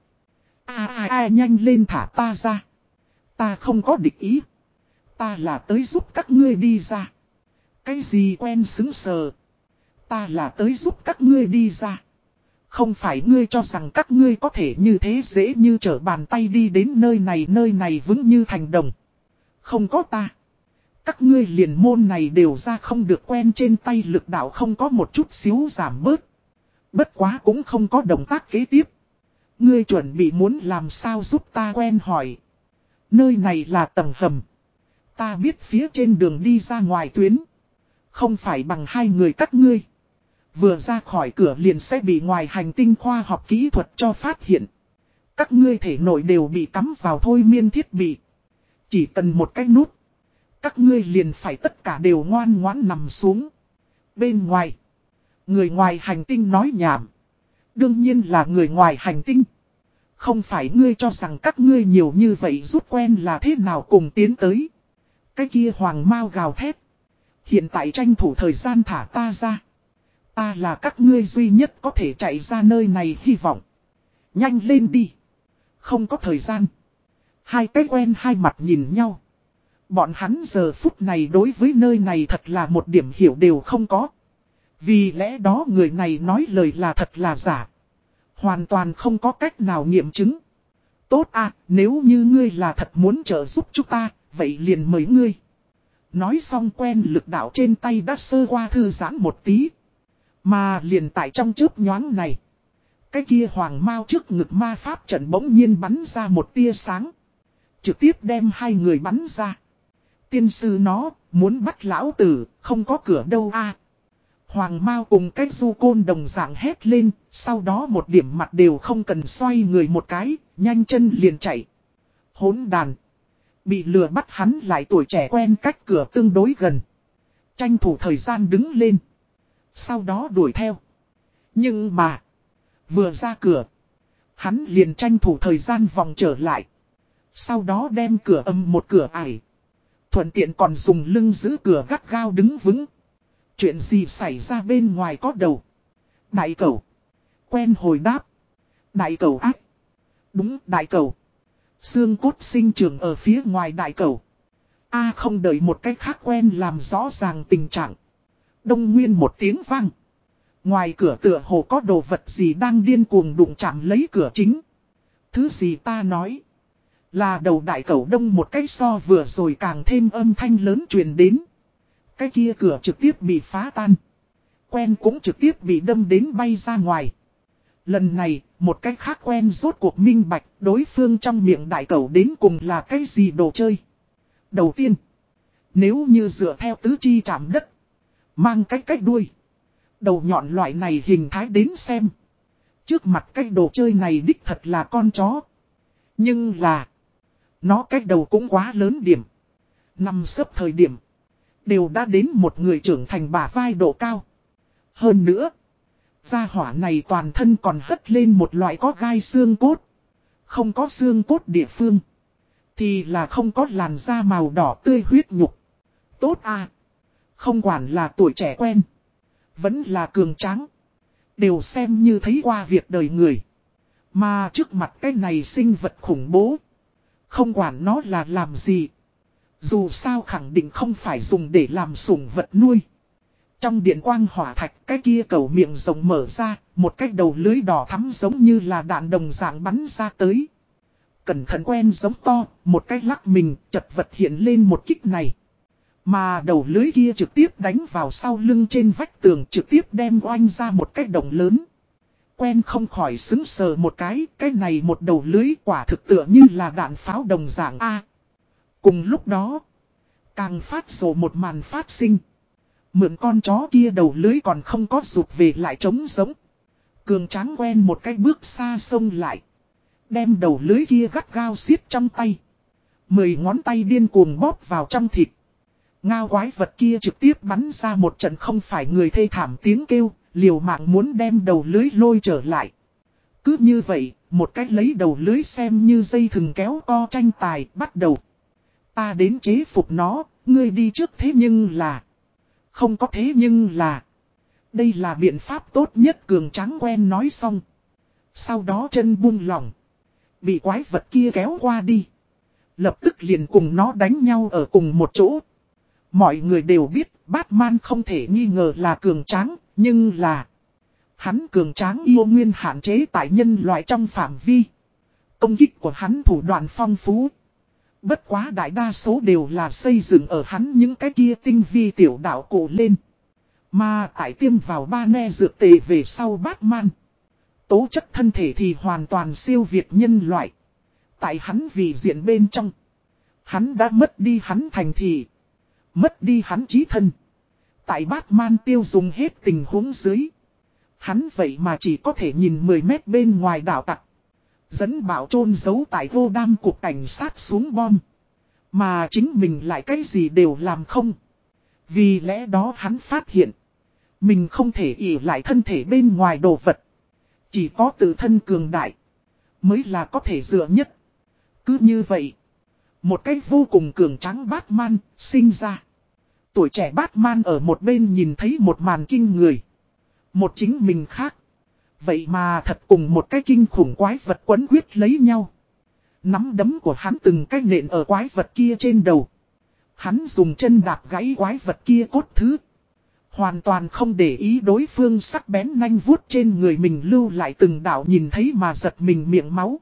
A a a, nhanh lên thả ta ra. Ta không có địch ý. Ta là tới giúp các ngươi đi ra. Cái gì quen xứng sờ. Ta là tới giúp các ngươi đi ra. Không phải ngươi cho rằng các ngươi có thể như thế dễ như trở bàn tay đi đến nơi này nơi này vững như thành đồng. Không có ta. Các ngươi liền môn này đều ra không được quen trên tay lực đạo không có một chút xíu giảm bớt. Bất quá cũng không có động tác kế tiếp. Ngươi chuẩn bị muốn làm sao giúp ta quen hỏi. Nơi này là tầng hầm. Ta biết phía trên đường đi ra ngoài tuyến. Không phải bằng hai người các ngươi. Vừa ra khỏi cửa liền sẽ bị ngoài hành tinh khoa học kỹ thuật cho phát hiện. Các ngươi thể nội đều bị cắm vào thôi miên thiết bị. Chỉ cần một cái nút. Các ngươi liền phải tất cả đều ngoan ngoãn nằm xuống. Bên ngoài. Người ngoài hành tinh nói nhảm. Đương nhiên là người ngoài hành tinh. Không phải ngươi cho rằng các ngươi nhiều như vậy rút quen là thế nào cùng tiến tới. Cái kia hoàng mau gào thét. Hiện tại tranh thủ thời gian thả ta ra. Ta là các ngươi duy nhất có thể chạy ra nơi này hy vọng. Nhanh lên đi. Không có thời gian. Hai cái quen hai mặt nhìn nhau. Bọn hắn giờ phút này đối với nơi này thật là một điểm hiểu đều không có. Vì lẽ đó người này nói lời là thật là giả. Hoàn toàn không có cách nào nghiệm chứng. Tốt à, nếu như ngươi là thật muốn trợ giúp chúng ta, vậy liền mời ngươi. Nói xong quen lực đạo trên tay đã sơ qua thư giãn một tí. Mà liền tại trong chớp nhoáng này. Cái kia hoàng mau trước ngực ma pháp trận bỗng nhiên bắn ra một tia sáng. Trực tiếp đem hai người bắn ra. Tiên sư nó, muốn bắt lão tử, không có cửa đâu a Hoàng Mao cùng cách du côn đồng dạng hét lên, sau đó một điểm mặt đều không cần xoay người một cái, nhanh chân liền chạy. Hốn đàn. Bị lừa bắt hắn lại tuổi trẻ quen cách cửa tương đối gần. Tranh thủ thời gian đứng lên. Sau đó đuổi theo. Nhưng mà. Vừa ra cửa. Hắn liền tranh thủ thời gian vòng trở lại. Sau đó đem cửa âm một cửa ải. Thuận tiện còn dùng lưng giữ cửa gắt gao đứng vững. Chuyện gì xảy ra bên ngoài có đầu. Đại cầu. Quen hồi đáp. Đại cầu ác. Đúng, đại cầu. Xương cốt sinh trưởng ở phía ngoài đại cầu. A không đợi một cách khác quen làm rõ ràng tình trạng. Đông nguyên một tiếng vang. Ngoài cửa tựa hồ có đồ vật gì đang điên cuồng đụng chạm lấy cửa chính. Thứ gì ta nói. Là đầu đại cầu đông một cái so vừa rồi càng thêm âm thanh lớn truyền đến. Cái kia cửa trực tiếp bị phá tan. Quen cũng trực tiếp bị đâm đến bay ra ngoài. Lần này, một cách khác quen rốt cuộc minh bạch đối phương trong miệng đại cầu đến cùng là cái gì đồ chơi. Đầu tiên, nếu như dựa theo tứ chi chạm đất, mang cách cách đuôi. Đầu nhọn loại này hình thái đến xem. Trước mặt cái đồ chơi này đích thật là con chó. Nhưng là, nó cách đầu cũng quá lớn điểm. Năm sấp thời điểm, đều đã đến một người trưởng thành bả vai độ cao. Hơn nữa, gia hỏa này toàn thân còn hất lên một loại có gai xương cốt. Không có xương cốt địa phương. Thì là không có làn da màu đỏ tươi huyết nhục. Tốt à. Không quản là tuổi trẻ quen. Vẫn là cường tráng. Đều xem như thấy qua việc đời người. Mà trước mặt cái này sinh vật khủng bố. Không quản nó là làm gì. Dù sao khẳng định không phải dùng để làm sủng vật nuôi. Trong điện quang hỏa thạch cái kia cầu miệng rồng mở ra, một cái đầu lưới đỏ thắm giống như là đạn đồng dạng bắn ra tới. Cẩn thận quen giống to, một cái lắc mình, chật vật hiện lên một kích này. Mà đầu lưới kia trực tiếp đánh vào sau lưng trên vách tường trực tiếp đem oanh ra một cái đồng lớn. Quen không khỏi xứng sờ một cái, cái này một đầu lưới quả thực tựa như là đạn pháo đồng dạng A. Cùng lúc đó, càng phát rồ một màn phát sinh. Mượn con chó kia đầu lưới còn không có rụt về lại trống giống. Cường tráng quen một cái bước xa sông lại. Đem đầu lưới kia gắt gao xiết trong tay. Mười ngón tay điên cuồng bóp vào trong thịt. Ngao quái vật kia trực tiếp bắn ra một trận không phải người thê thảm tiếng kêu, liều mạng muốn đem đầu lưới lôi trở lại. Cứ như vậy, một cách lấy đầu lưới xem như dây thừng kéo co tranh tài bắt đầu. Ta đến chế phục nó, ngươi đi trước thế nhưng là... Không có thế nhưng là... Đây là biện pháp tốt nhất cường trắng quen nói xong. Sau đó chân buông lỏng. Bị quái vật kia kéo qua đi. Lập tức liền cùng nó đánh nhau ở cùng một chỗ. Mọi người đều biết Batman không thể nghi ngờ là cường tráng, nhưng là... Hắn cường tráng yêu nguyên hạn chế tại nhân loại trong phạm vi. Công kích của hắn thủ đoạn phong phú. Bất quá đại đa số đều là xây dựng ở hắn những cái kia tinh vi tiểu đạo cổ lên. Mà tại tiêm vào ba ne dược tề về sau Batman. Tố chất thân thể thì hoàn toàn siêu việt nhân loại. Tại hắn vì diện bên trong. Hắn đã mất đi hắn thành thị. Mất đi hắn trí thân. Tại Batman tiêu dùng hết tình huống dưới. Hắn vậy mà chỉ có thể nhìn 10 mét bên ngoài đảo tặc. Dẫn bảo trôn giấu tại vô đam cuộc cảnh sát xuống bom. Mà chính mình lại cái gì đều làm không. Vì lẽ đó hắn phát hiện. Mình không thể ỉ lại thân thể bên ngoài đồ vật. Chỉ có tự thân cường đại. Mới là có thể dựa nhất. Cứ như vậy. Một cách vô cùng cường trắng Batman sinh ra. Tuổi trẻ Batman ở một bên nhìn thấy một màn kinh người. Một chính mình khác. Vậy mà thật cùng một cái kinh khủng quái vật quấn quyết lấy nhau. Nắm đấm của hắn từng cái nện ở quái vật kia trên đầu. Hắn dùng chân đạp gãy quái vật kia cốt thứ. Hoàn toàn không để ý đối phương sắc bén nanh vuốt trên người mình lưu lại từng đảo nhìn thấy mà giật mình miệng máu.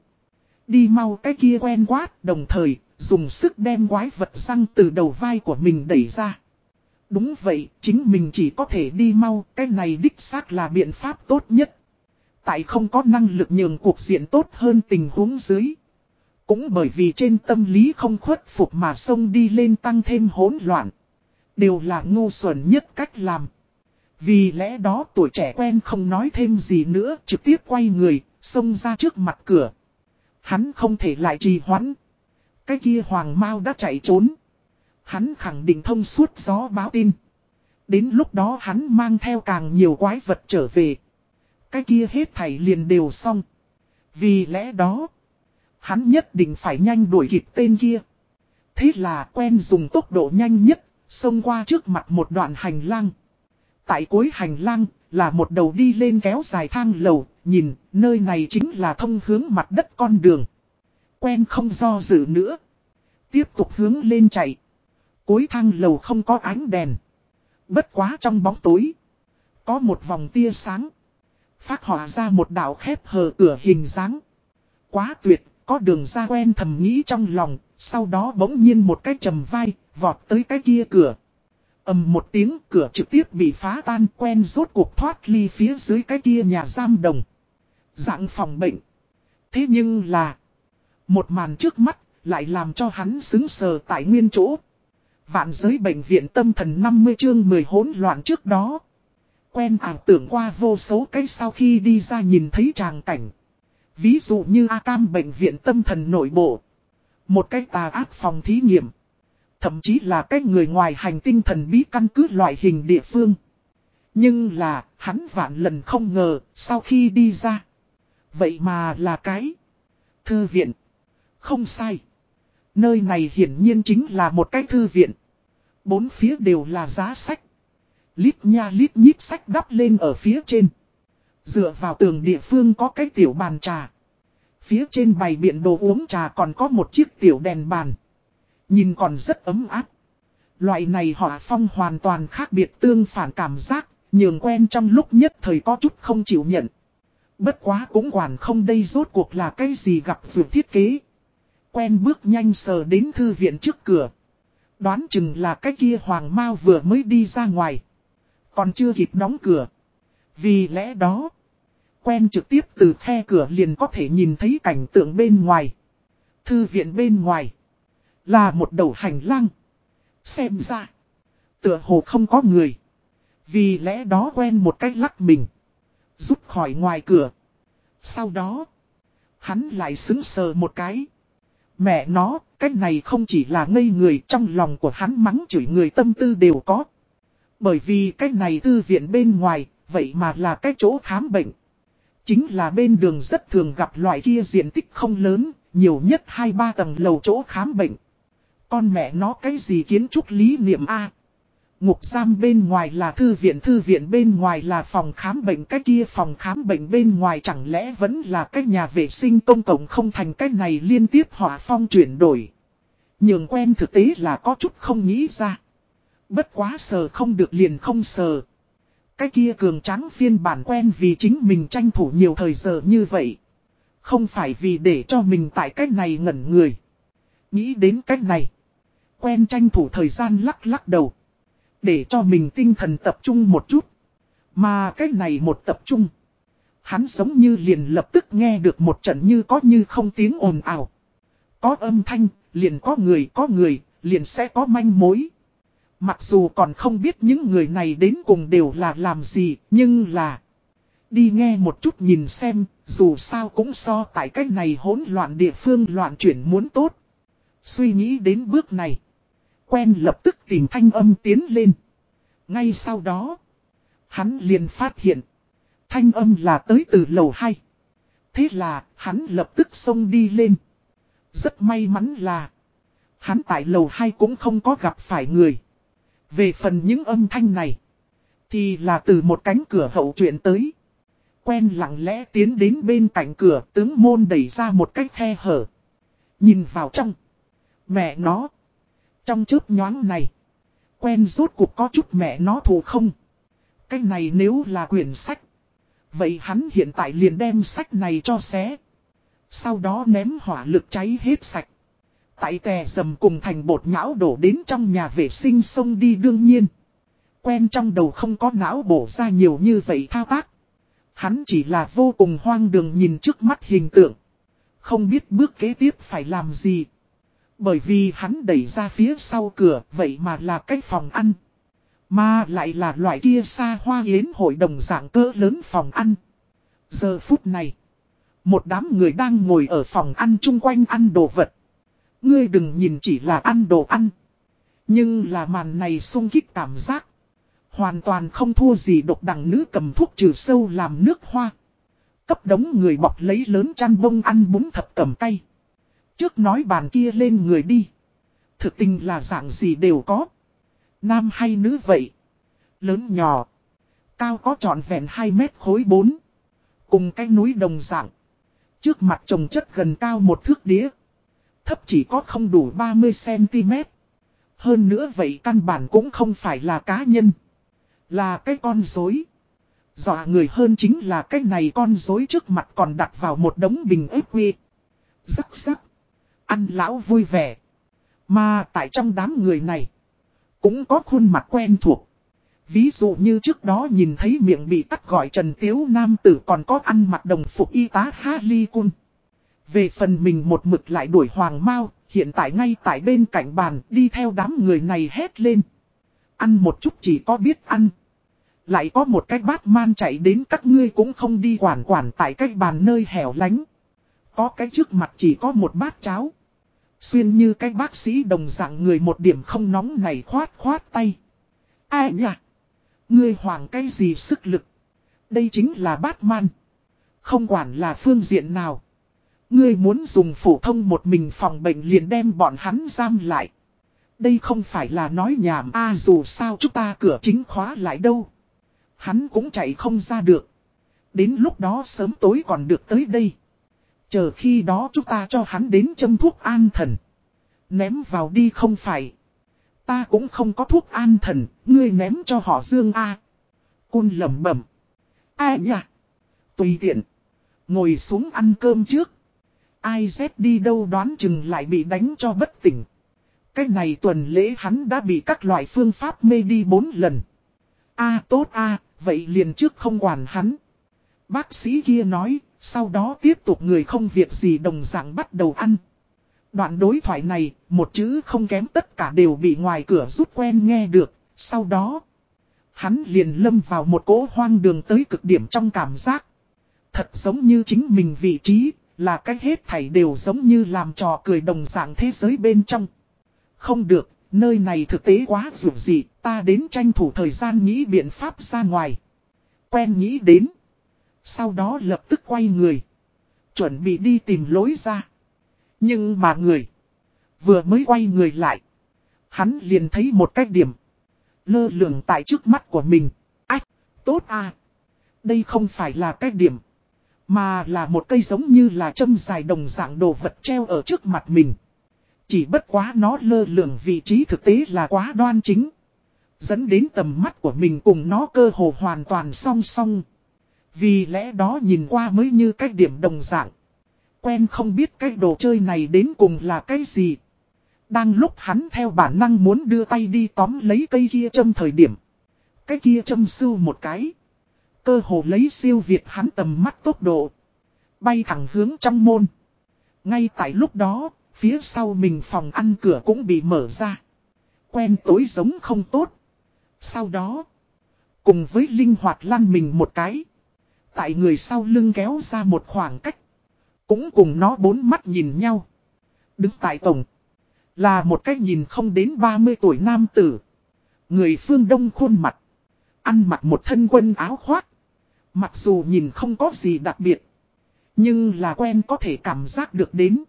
Đi mau cái kia quen quát, đồng thời, dùng sức đem quái vật răng từ đầu vai của mình đẩy ra. Đúng vậy, chính mình chỉ có thể đi mau, cái này đích xác là biện pháp tốt nhất. Tại không có năng lực nhường cuộc diện tốt hơn tình huống dưới. Cũng bởi vì trên tâm lý không khuất phục mà sông đi lên tăng thêm hỗn loạn. Đều là ngu xuẩn nhất cách làm. Vì lẽ đó tuổi trẻ quen không nói thêm gì nữa trực tiếp quay người, xông ra trước mặt cửa. Hắn không thể lại trì hoãn. Cái kia hoàng mau đã chạy trốn. Hắn khẳng định thông suốt gió báo tin. Đến lúc đó hắn mang theo càng nhiều quái vật trở về. Cái kia hết thảy liền đều xong. Vì lẽ đó, hắn nhất định phải nhanh đuổi kịp tên kia. Thế là quen dùng tốc độ nhanh nhất, xông qua trước mặt một đoạn hành lang. Tại cuối hành lang, là một đầu đi lên kéo dài thang lầu, nhìn, nơi này chính là thông hướng mặt đất con đường. Quen không do dự nữa. Tiếp tục hướng lên chạy. Cuối thang lầu không có ánh đèn. Bất quá trong bóng tối. Có một vòng tia sáng. Phát họa ra một đảo khép hờ cửa hình dáng. Quá tuyệt, có đường ra quen thầm nghĩ trong lòng, sau đó bỗng nhiên một cái trầm vai, vọt tới cái kia cửa. ầm một tiếng cửa trực tiếp bị phá tan quen rốt cuộc thoát ly phía dưới cái kia nhà giam đồng. Dạng phòng bệnh. Thế nhưng là, một màn trước mắt lại làm cho hắn xứng sờ tại nguyên chỗ. Vạn giới bệnh viện tâm thần 50 chương 10 hỗn loạn trước đó. Quen ảo tưởng qua vô số cái sau khi đi ra nhìn thấy tràng cảnh. Ví dụ như A Cam bệnh viện tâm thần nội bộ. Một cái tà ác phòng thí nghiệm. Thậm chí là cái người ngoài hành tinh thần bí căn cứ loại hình địa phương. Nhưng là, hắn vạn lần không ngờ, sau khi đi ra. Vậy mà là cái thư viện. Không sai. Nơi này hiển nhiên chính là một cái thư viện. Bốn phía đều là giá sách. Lít nha lít nhít sách đắp lên ở phía trên. Dựa vào tường địa phương có cái tiểu bàn trà. Phía trên bày biện đồ uống trà còn có một chiếc tiểu đèn bàn. Nhìn còn rất ấm áp. Loại này họa phong hoàn toàn khác biệt tương phản cảm giác, nhường quen trong lúc nhất thời có chút không chịu nhận. Bất quá cũng quản không đây rốt cuộc là cái gì gặp vượt thiết kế. Quen bước nhanh sờ đến thư viện trước cửa. Đoán chừng là cái kia hoàng mau vừa mới đi ra ngoài. Còn chưa kịp đóng cửa. Vì lẽ đó, quen trực tiếp từ khe cửa liền có thể nhìn thấy cảnh tượng bên ngoài. Thư viện bên ngoài, là một đầu hành lang. Xem ra, tựa hồ không có người. Vì lẽ đó quen một cách lắc mình. Rút khỏi ngoài cửa. Sau đó, hắn lại xứng sờ một cái. Mẹ nó, cách này không chỉ là ngây người trong lòng của hắn mắng chửi người tâm tư đều có. Bởi vì cái này thư viện bên ngoài, vậy mà là cái chỗ khám bệnh. Chính là bên đường rất thường gặp loại kia diện tích không lớn, nhiều nhất 2-3 tầng lầu chỗ khám bệnh. Con mẹ nó cái gì kiến trúc lý niệm A. Ngục giam bên ngoài là thư viện, thư viện bên ngoài là phòng khám bệnh, cái kia phòng khám bệnh bên ngoài chẳng lẽ vẫn là cái nhà vệ sinh công cộng không thành cái này liên tiếp họa phong chuyển đổi. Nhường quen thực tế là có chút không nghĩ ra. Bất quá sờ không được liền không sờ. Cái kia cường trắng phiên bản quen vì chính mình tranh thủ nhiều thời giờ như vậy. Không phải vì để cho mình tại cách này ngẩn người. Nghĩ đến cách này. Quen tranh thủ thời gian lắc lắc đầu. Để cho mình tinh thần tập trung một chút. Mà cái này một tập trung. Hắn giống như liền lập tức nghe được một trận như có như không tiếng ồn ào. Có âm thanh, liền có người có người, liền sẽ có manh mối. Mặc dù còn không biết những người này đến cùng đều là làm gì, nhưng là... Đi nghe một chút nhìn xem, dù sao cũng so tại cách này hỗn loạn địa phương loạn chuyển muốn tốt. Suy nghĩ đến bước này. Quen lập tức tìm thanh âm tiến lên. Ngay sau đó, hắn liền phát hiện. Thanh âm là tới từ lầu 2. Thế là, hắn lập tức xông đi lên. Rất may mắn là, hắn tại lầu 2 cũng không có gặp phải người. Về phần những âm thanh này, thì là từ một cánh cửa hậu chuyển tới. Quen lặng lẽ tiến đến bên cạnh cửa tướng môn đẩy ra một cách khe hở. Nhìn vào trong. Mẹ nó. Trong chớp nhoáng này. Quen rốt cuộc có chút mẹ nó thù không. Cái này nếu là quyển sách. Vậy hắn hiện tại liền đem sách này cho xé. Sau đó ném hỏa lực cháy hết sạch. Tại tè dầm cùng thành bột nhão đổ đến trong nhà vệ sinh sông đi đương nhiên. Quen trong đầu không có não bổ ra nhiều như vậy thao tác. Hắn chỉ là vô cùng hoang đường nhìn trước mắt hình tượng. Không biết bước kế tiếp phải làm gì. Bởi vì hắn đẩy ra phía sau cửa, vậy mà là cái phòng ăn. Mà lại là loại kia xa hoa yến hội đồng dạng cỡ lớn phòng ăn. Giờ phút này. Một đám người đang ngồi ở phòng ăn chung quanh ăn đồ vật. Ngươi đừng nhìn chỉ là ăn đồ ăn. Nhưng là màn này sung kích cảm giác. Hoàn toàn không thua gì độc đẳng nữ cầm thuốc trừ sâu làm nước hoa. Cấp đống người bọc lấy lớn chăn bông ăn bún thập cầm cay. Trước nói bàn kia lên người đi. Thực tình là dạng gì đều có. Nam hay nữ vậy. Lớn nhỏ. Cao có trọn vẹn 2 mét khối 4. Cùng cái núi đồng dạng. Trước mặt trồng chất gần cao một thước đĩa. Thấp chỉ có không đủ 30cm. Hơn nữa vậy căn bản cũng không phải là cá nhân. Là cái con dối. Dọa người hơn chính là cái này con dối trước mặt còn đặt vào một đống bình ếp quy. Rắc rắc. Ăn lão vui vẻ. Mà tại trong đám người này. Cũng có khuôn mặt quen thuộc. Ví dụ như trước đó nhìn thấy miệng bị tắt gọi Trần Tiếu Nam tử còn có ăn mặc đồng phục y tá Harley Kun. Về phần mình một mực lại đuổi Hoàng Mao, hiện tại ngay tại bên cạnh bàn đi theo đám người này hét lên. Ăn một chút chỉ có biết ăn. Lại có một cái bát man chạy đến các ngươi cũng không đi quản quản tại cái bàn nơi hẻo lánh. Có cái trước mặt chỉ có một bát cháo. Xuyên như cái bác sĩ đồng dạng người một điểm không nóng này khoát khoát tay. Ai nhỉ? Ngươi hoảng cái gì sức lực? Đây chính là bát man. Không quản là phương diện nào. Ngươi muốn dùng phổ thông một mình phòng bệnh liền đem bọn hắn giam lại. Đây không phải là nói nhảm, a, dù sao chúng ta cửa chính khóa lại đâu. Hắn cũng chạy không ra được. Đến lúc đó sớm tối còn được tới đây. Chờ khi đó chúng ta cho hắn đến châm thuốc an thần. Ném vào đi không phải. Ta cũng không có thuốc an thần, ngươi ném cho họ dương A. Cun lầm bẩm. Ai nhỉ? Tùy tiện. Ngồi xuống ăn cơm trước. Ai dép đi đâu đoán chừng lại bị đánh cho bất tỉnh. Cái này tuần lễ hắn đã bị các loại phương pháp mê đi bốn lần. A tốt a vậy liền trước không quản hắn. Bác sĩ kia nói, sau đó tiếp tục người không việc gì đồng dạng bắt đầu ăn. Đoạn đối thoại này, một chữ không kém tất cả đều bị ngoài cửa rút quen nghe được, sau đó... Hắn liền lâm vào một cỗ hoang đường tới cực điểm trong cảm giác. Thật giống như chính mình vị trí, là cách hết thảy đều giống như làm trò cười đồng dạng thế giới bên trong. Không được, nơi này thực tế quá dù gì, ta đến tranh thủ thời gian nghĩ biện pháp ra ngoài. Quen nghĩ đến. Sau đó lập tức quay người. Chuẩn bị đi tìm lối ra. Nhưng mà người. Vừa mới quay người lại. Hắn liền thấy một cái điểm. Lơ lửng tại trước mắt của mình. Ách, tốt à. Đây không phải là cái điểm. Mà là một cây giống như là châm dài đồng dạng đồ vật treo ở trước mặt mình. Chỉ bất quá nó lơ lửng vị trí thực tế là quá đoan chính. Dẫn đến tầm mắt của mình cùng nó cơ hồ hoàn toàn song song. Vì lẽ đó nhìn qua mới như cái điểm đồng dạng. Quen không biết cái đồ chơi này đến cùng là cái gì. Đang lúc hắn theo bản năng muốn đưa tay đi tóm lấy cây kia châm thời điểm. Cái kia châm sưu một cái. Cơ hồ lấy siêu việt hắn tầm mắt tốc độ. Bay thẳng hướng trong môn. Ngay tại lúc đó, phía sau mình phòng ăn cửa cũng bị mở ra. Quen tối giống không tốt. Sau đó, cùng với linh hoạt lăn mình một cái. Tại người sau lưng kéo ra một khoảng cách. Cũng cùng nó bốn mắt nhìn nhau. Đứng tại tổng. Là một cách nhìn không đến 30 tuổi nam tử. Người phương đông khuôn mặt. Ăn mặc một thân quân áo khoác. Mặc dù nhìn không có gì đặc biệt. Nhưng là quen có thể cảm giác được đến.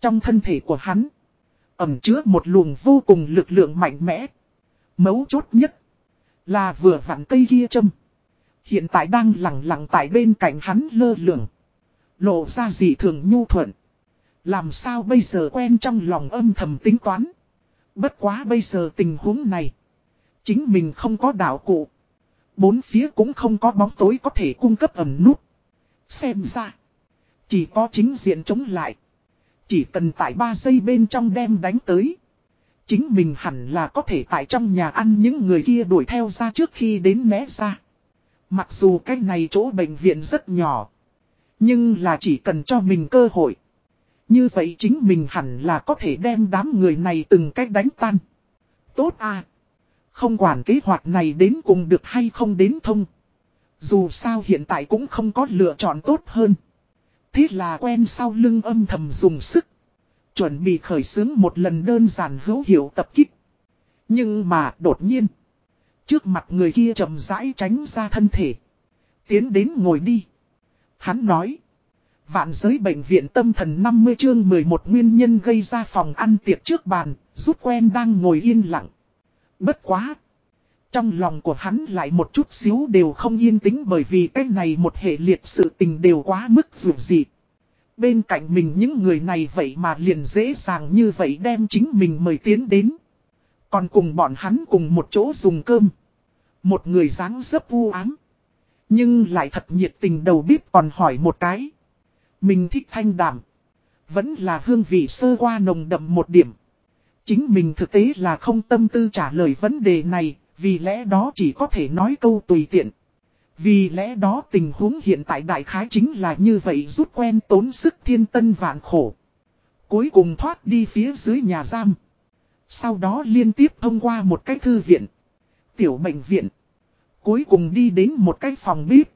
Trong thân thể của hắn. Ẩm chứa một luồng vô cùng lực lượng mạnh mẽ. Mấu chốt nhất. Là vừa vặn cây kia châm. Hiện tại đang lặng lặng tại bên cạnh hắn lơ lửng. Lộ ra gì thường nhu thuận. Làm sao bây giờ quen trong lòng âm thầm tính toán. Bất quá bây giờ tình huống này. Chính mình không có đạo cụ. Bốn phía cũng không có bóng tối có thể cung cấp ẩn nút. Xem ra. Chỉ có chính diện chống lại. Chỉ cần tại 3 giây bên trong đem đánh tới. Chính mình hẳn là có thể tại trong nhà ăn những người kia đuổi theo ra trước khi đến né ra. Mặc dù cái này chỗ bệnh viện rất nhỏ. Nhưng là chỉ cần cho mình cơ hội. Như vậy chính mình hẳn là có thể đem đám người này từng cách đánh tan. Tốt à. Không quản kế hoạch này đến cùng được hay không đến thông. Dù sao hiện tại cũng không có lựa chọn tốt hơn. Thế là quen sau lưng âm thầm dùng sức. Chuẩn bị khởi xướng một lần đơn giản hữu hiệu tập kích. Nhưng mà đột nhiên. Trước mặt người kia chậm rãi tránh ra thân thể. Tiến đến ngồi đi. Hắn nói. Vạn giới bệnh viện tâm thần 50 chương 11 nguyên nhân gây ra phòng ăn tiệc trước bàn, rút quen đang ngồi yên lặng. Bất quá. Trong lòng của hắn lại một chút xíu đều không yên tĩnh bởi vì cái này một hệ liệt sự tình đều quá mức dù gì. Bên cạnh mình những người này vậy mà liền dễ dàng như vậy đem chính mình mời tiến đến. Còn cùng bọn hắn cùng một chỗ dùng cơm. Một người dáng dấp u ám. Nhưng lại thật nhiệt tình đầu bếp còn hỏi một cái. Mình thích thanh đảm. Vẫn là hương vị sơ qua nồng đậm một điểm. Chính mình thực tế là không tâm tư trả lời vấn đề này, vì lẽ đó chỉ có thể nói câu tùy tiện. Vì lẽ đó tình huống hiện tại đại khái chính là như vậy rút quen tốn sức thiên tân vạn khổ. Cuối cùng thoát đi phía dưới nhà giam. Sau đó liên tiếp thông qua một cái thư viện. Tiểu bệnh viện. Cuối cùng đi đến một cái phòng bếp.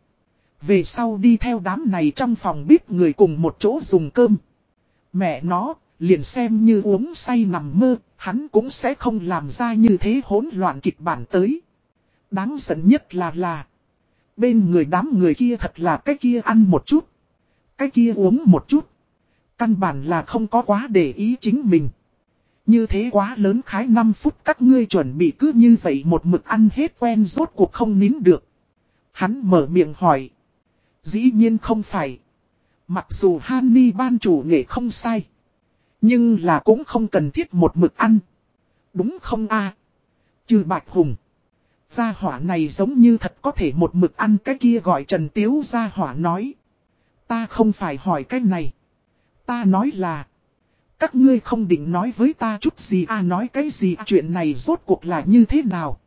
Về sau đi theo đám này trong phòng bếp người cùng một chỗ dùng cơm. Mẹ nó, liền xem như uống say nằm mơ, hắn cũng sẽ không làm ra như thế hỗn loạn kịch bản tới. Đáng giận nhất là là, bên người đám người kia thật là cái kia ăn một chút, cái kia uống một chút. Căn bản là không có quá để ý chính mình. Như thế quá lớn khái 5 phút các ngươi chuẩn bị cứ như vậy một mực ăn hết quen rốt cuộc không nín được. Hắn mở miệng hỏi. Dĩ nhiên không phải. Mặc dù Hanni ban chủ nghệ không sai. Nhưng là cũng không cần thiết một mực ăn. Đúng không a Trừ bạch hùng. Gia hỏa này giống như thật có thể một mực ăn cái kia gọi Trần Tiếu gia hỏa nói. Ta không phải hỏi cái này. Ta nói là. Các ngươi không định nói với ta chút gì à nói cái gì à, chuyện này rốt cuộc là như thế nào.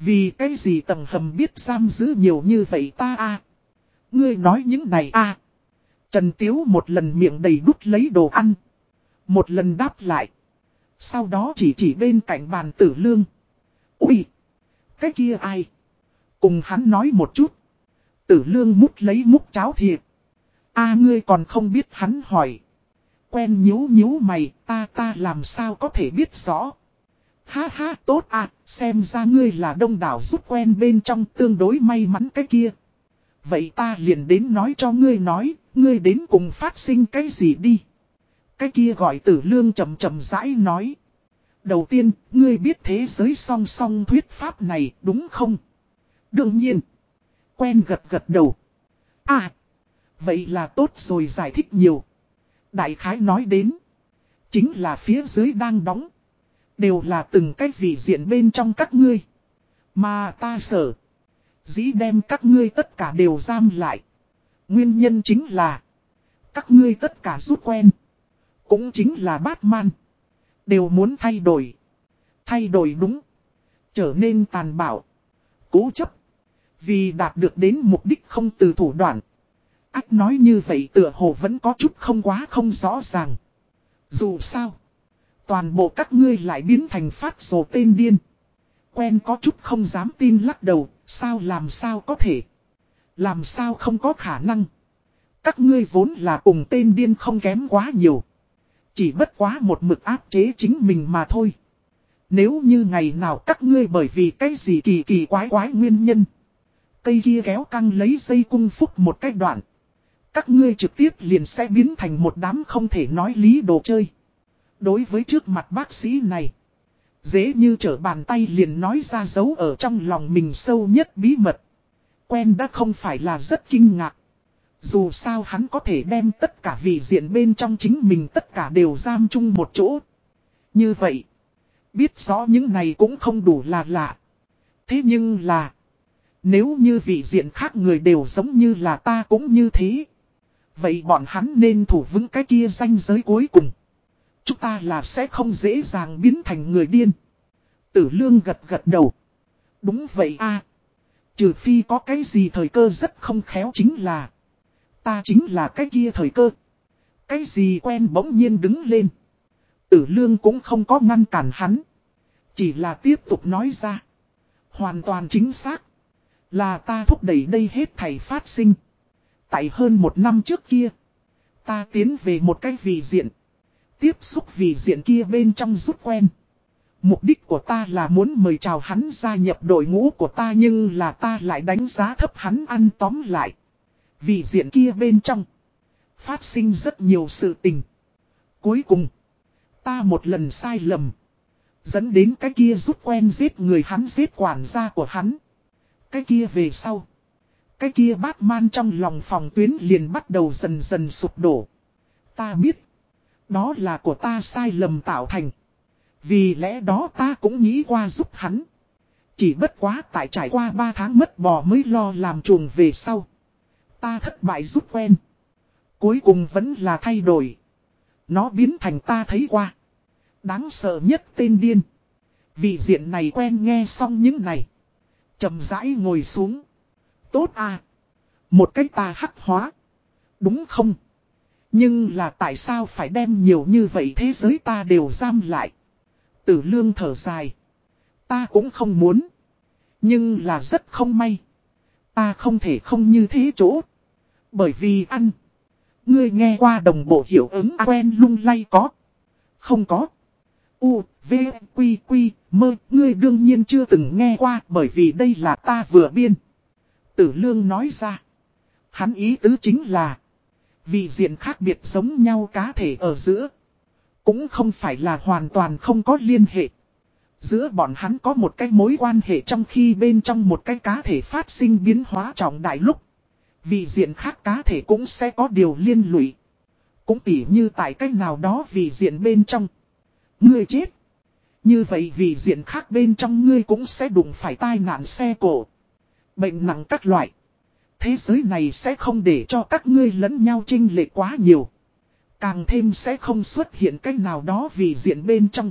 Vì cái gì tầng hầm biết giam giữ nhiều như vậy ta à. Ngươi nói những này à. Trần Tiếu một lần miệng đầy đút lấy đồ ăn. Một lần đáp lại. Sau đó chỉ chỉ bên cạnh bàn tử lương. Ui! Cái kia ai? Cùng hắn nói một chút. Tử lương mút lấy múc cháo thiệt. a ngươi còn không biết hắn hỏi. Quen nhíu nhíu mày, ta ta làm sao có thể biết rõ. Ha ha tốt à, xem ra ngươi là đông đảo giúp quen bên trong tương đối may mắn cái kia. Vậy ta liền đến nói cho ngươi nói, ngươi đến cùng phát sinh cái gì đi. Cái kia gọi tử lương chầm chầm rãi nói. Đầu tiên, ngươi biết thế giới song song thuyết pháp này đúng không? Đương nhiên. Quen gật gật đầu. À. Vậy là tốt rồi giải thích nhiều. Đại khái nói đến. Chính là phía dưới đang đóng. Đều là từng cái vị diện bên trong các ngươi. Mà ta sợ. Dĩ đem các ngươi tất cả đều giam lại. Nguyên nhân chính là. Các ngươi tất cả rút quen. Cũng chính là Batman. Đều muốn thay đổi. Thay đổi đúng. Trở nên tàn bạo. Cố chấp. Vì đạt được đến mục đích không từ thủ đoạn ác nói như vậy tựa hồ vẫn có chút không quá không rõ ràng. Dù sao. Toàn bộ các ngươi lại biến thành phát sổ tên điên. Quen có chút không dám tin lắc đầu. Sao làm sao có thể. Làm sao không có khả năng. Các ngươi vốn là cùng tên điên không kém quá nhiều. Chỉ bất quá một mực áp chế chính mình mà thôi. Nếu như ngày nào các ngươi bởi vì cái gì kỳ kỳ quái quái nguyên nhân. Cây kia kéo căng lấy dây cung phúc một cách đoạn. Các ngươi trực tiếp liền sẽ biến thành một đám không thể nói lý đồ chơi. Đối với trước mặt bác sĩ này. Dễ như trở bàn tay liền nói ra dấu ở trong lòng mình sâu nhất bí mật. Quen đã không phải là rất kinh ngạc. Dù sao hắn có thể đem tất cả vị diện bên trong chính mình tất cả đều giam chung một chỗ. Như vậy, biết rõ những này cũng không đủ là lạ. Thế nhưng là, nếu như vị diện khác người đều giống như là ta cũng như thế. Vậy bọn hắn nên thủ vững cái kia danh giới cuối cùng. Chúng ta là sẽ không dễ dàng biến thành người điên. Tử lương gật gật đầu. Đúng vậy a Trừ phi có cái gì thời cơ rất không khéo chính là. Ta chính là cái kia thời cơ. Cái gì quen bỗng nhiên đứng lên. Tử lương cũng không có ngăn cản hắn. Chỉ là tiếp tục nói ra. Hoàn toàn chính xác. Là ta thúc đẩy đây hết thầy phát sinh. Tại hơn một năm trước kia. Ta tiến về một cái vị diện. Tiếp xúc vị diện kia bên trong rút quen. Mục đích của ta là muốn mời chào hắn gia nhập đội ngũ của ta nhưng là ta lại đánh giá thấp hắn ăn tóm lại. Vị diện kia bên trong. Phát sinh rất nhiều sự tình. Cuối cùng. Ta một lần sai lầm. Dẫn đến cái kia rút quen giết người hắn giết quản gia của hắn. Cái kia về sau. Cái kia Batman trong lòng phòng tuyến liền bắt đầu dần dần sụp đổ. Ta biết. Đó là của ta sai lầm tạo thành. Vì lẽ đó ta cũng nghĩ qua giúp hắn. Chỉ bất quá tại trải qua 3 tháng mất bò mới lo làm chuồng về sau. Ta thất bại rút quen. Cuối cùng vẫn là thay đổi. Nó biến thành ta thấy qua. Đáng sợ nhất tên điên. Vị diện này quen nghe xong những này. chậm rãi ngồi xuống. Tốt à. Một cách ta hắc hóa. Đúng không? Nhưng là tại sao phải đem nhiều như vậy thế giới ta đều giam lại. Tử lương thở dài. Ta cũng không muốn. Nhưng là rất không may. Ta không thể không như thế chỗ. Bởi vì ăn. Ngươi nghe qua đồng bộ hiệu ứng à quen lung lay có. Không có. U, V, Quy, Quy, mơ, ngươi đương nhiên chưa từng nghe qua bởi vì đây là ta vừa biên. Tử lương nói ra. Hắn ý tứ chính là. Vị diện khác biệt giống nhau cá thể ở giữa. Cũng không phải là hoàn toàn không có liên hệ. Giữa bọn hắn có một cái mối quan hệ trong khi bên trong một cái cá thể phát sinh biến hóa trọng đại lúc. Vị diện khác cá thể cũng sẽ có điều liên lụy. Cũng tỉ như tại cách nào đó vị diện bên trong. Ngươi chết. Như vậy vị diện khác bên trong ngươi cũng sẽ đụng phải tai nạn xe cổ. Bệnh nặng các loại. Thế giới này sẽ không để cho các ngươi lẫn nhau trinh lệ quá nhiều. Càng thêm sẽ không xuất hiện cách nào đó vì diện bên trong.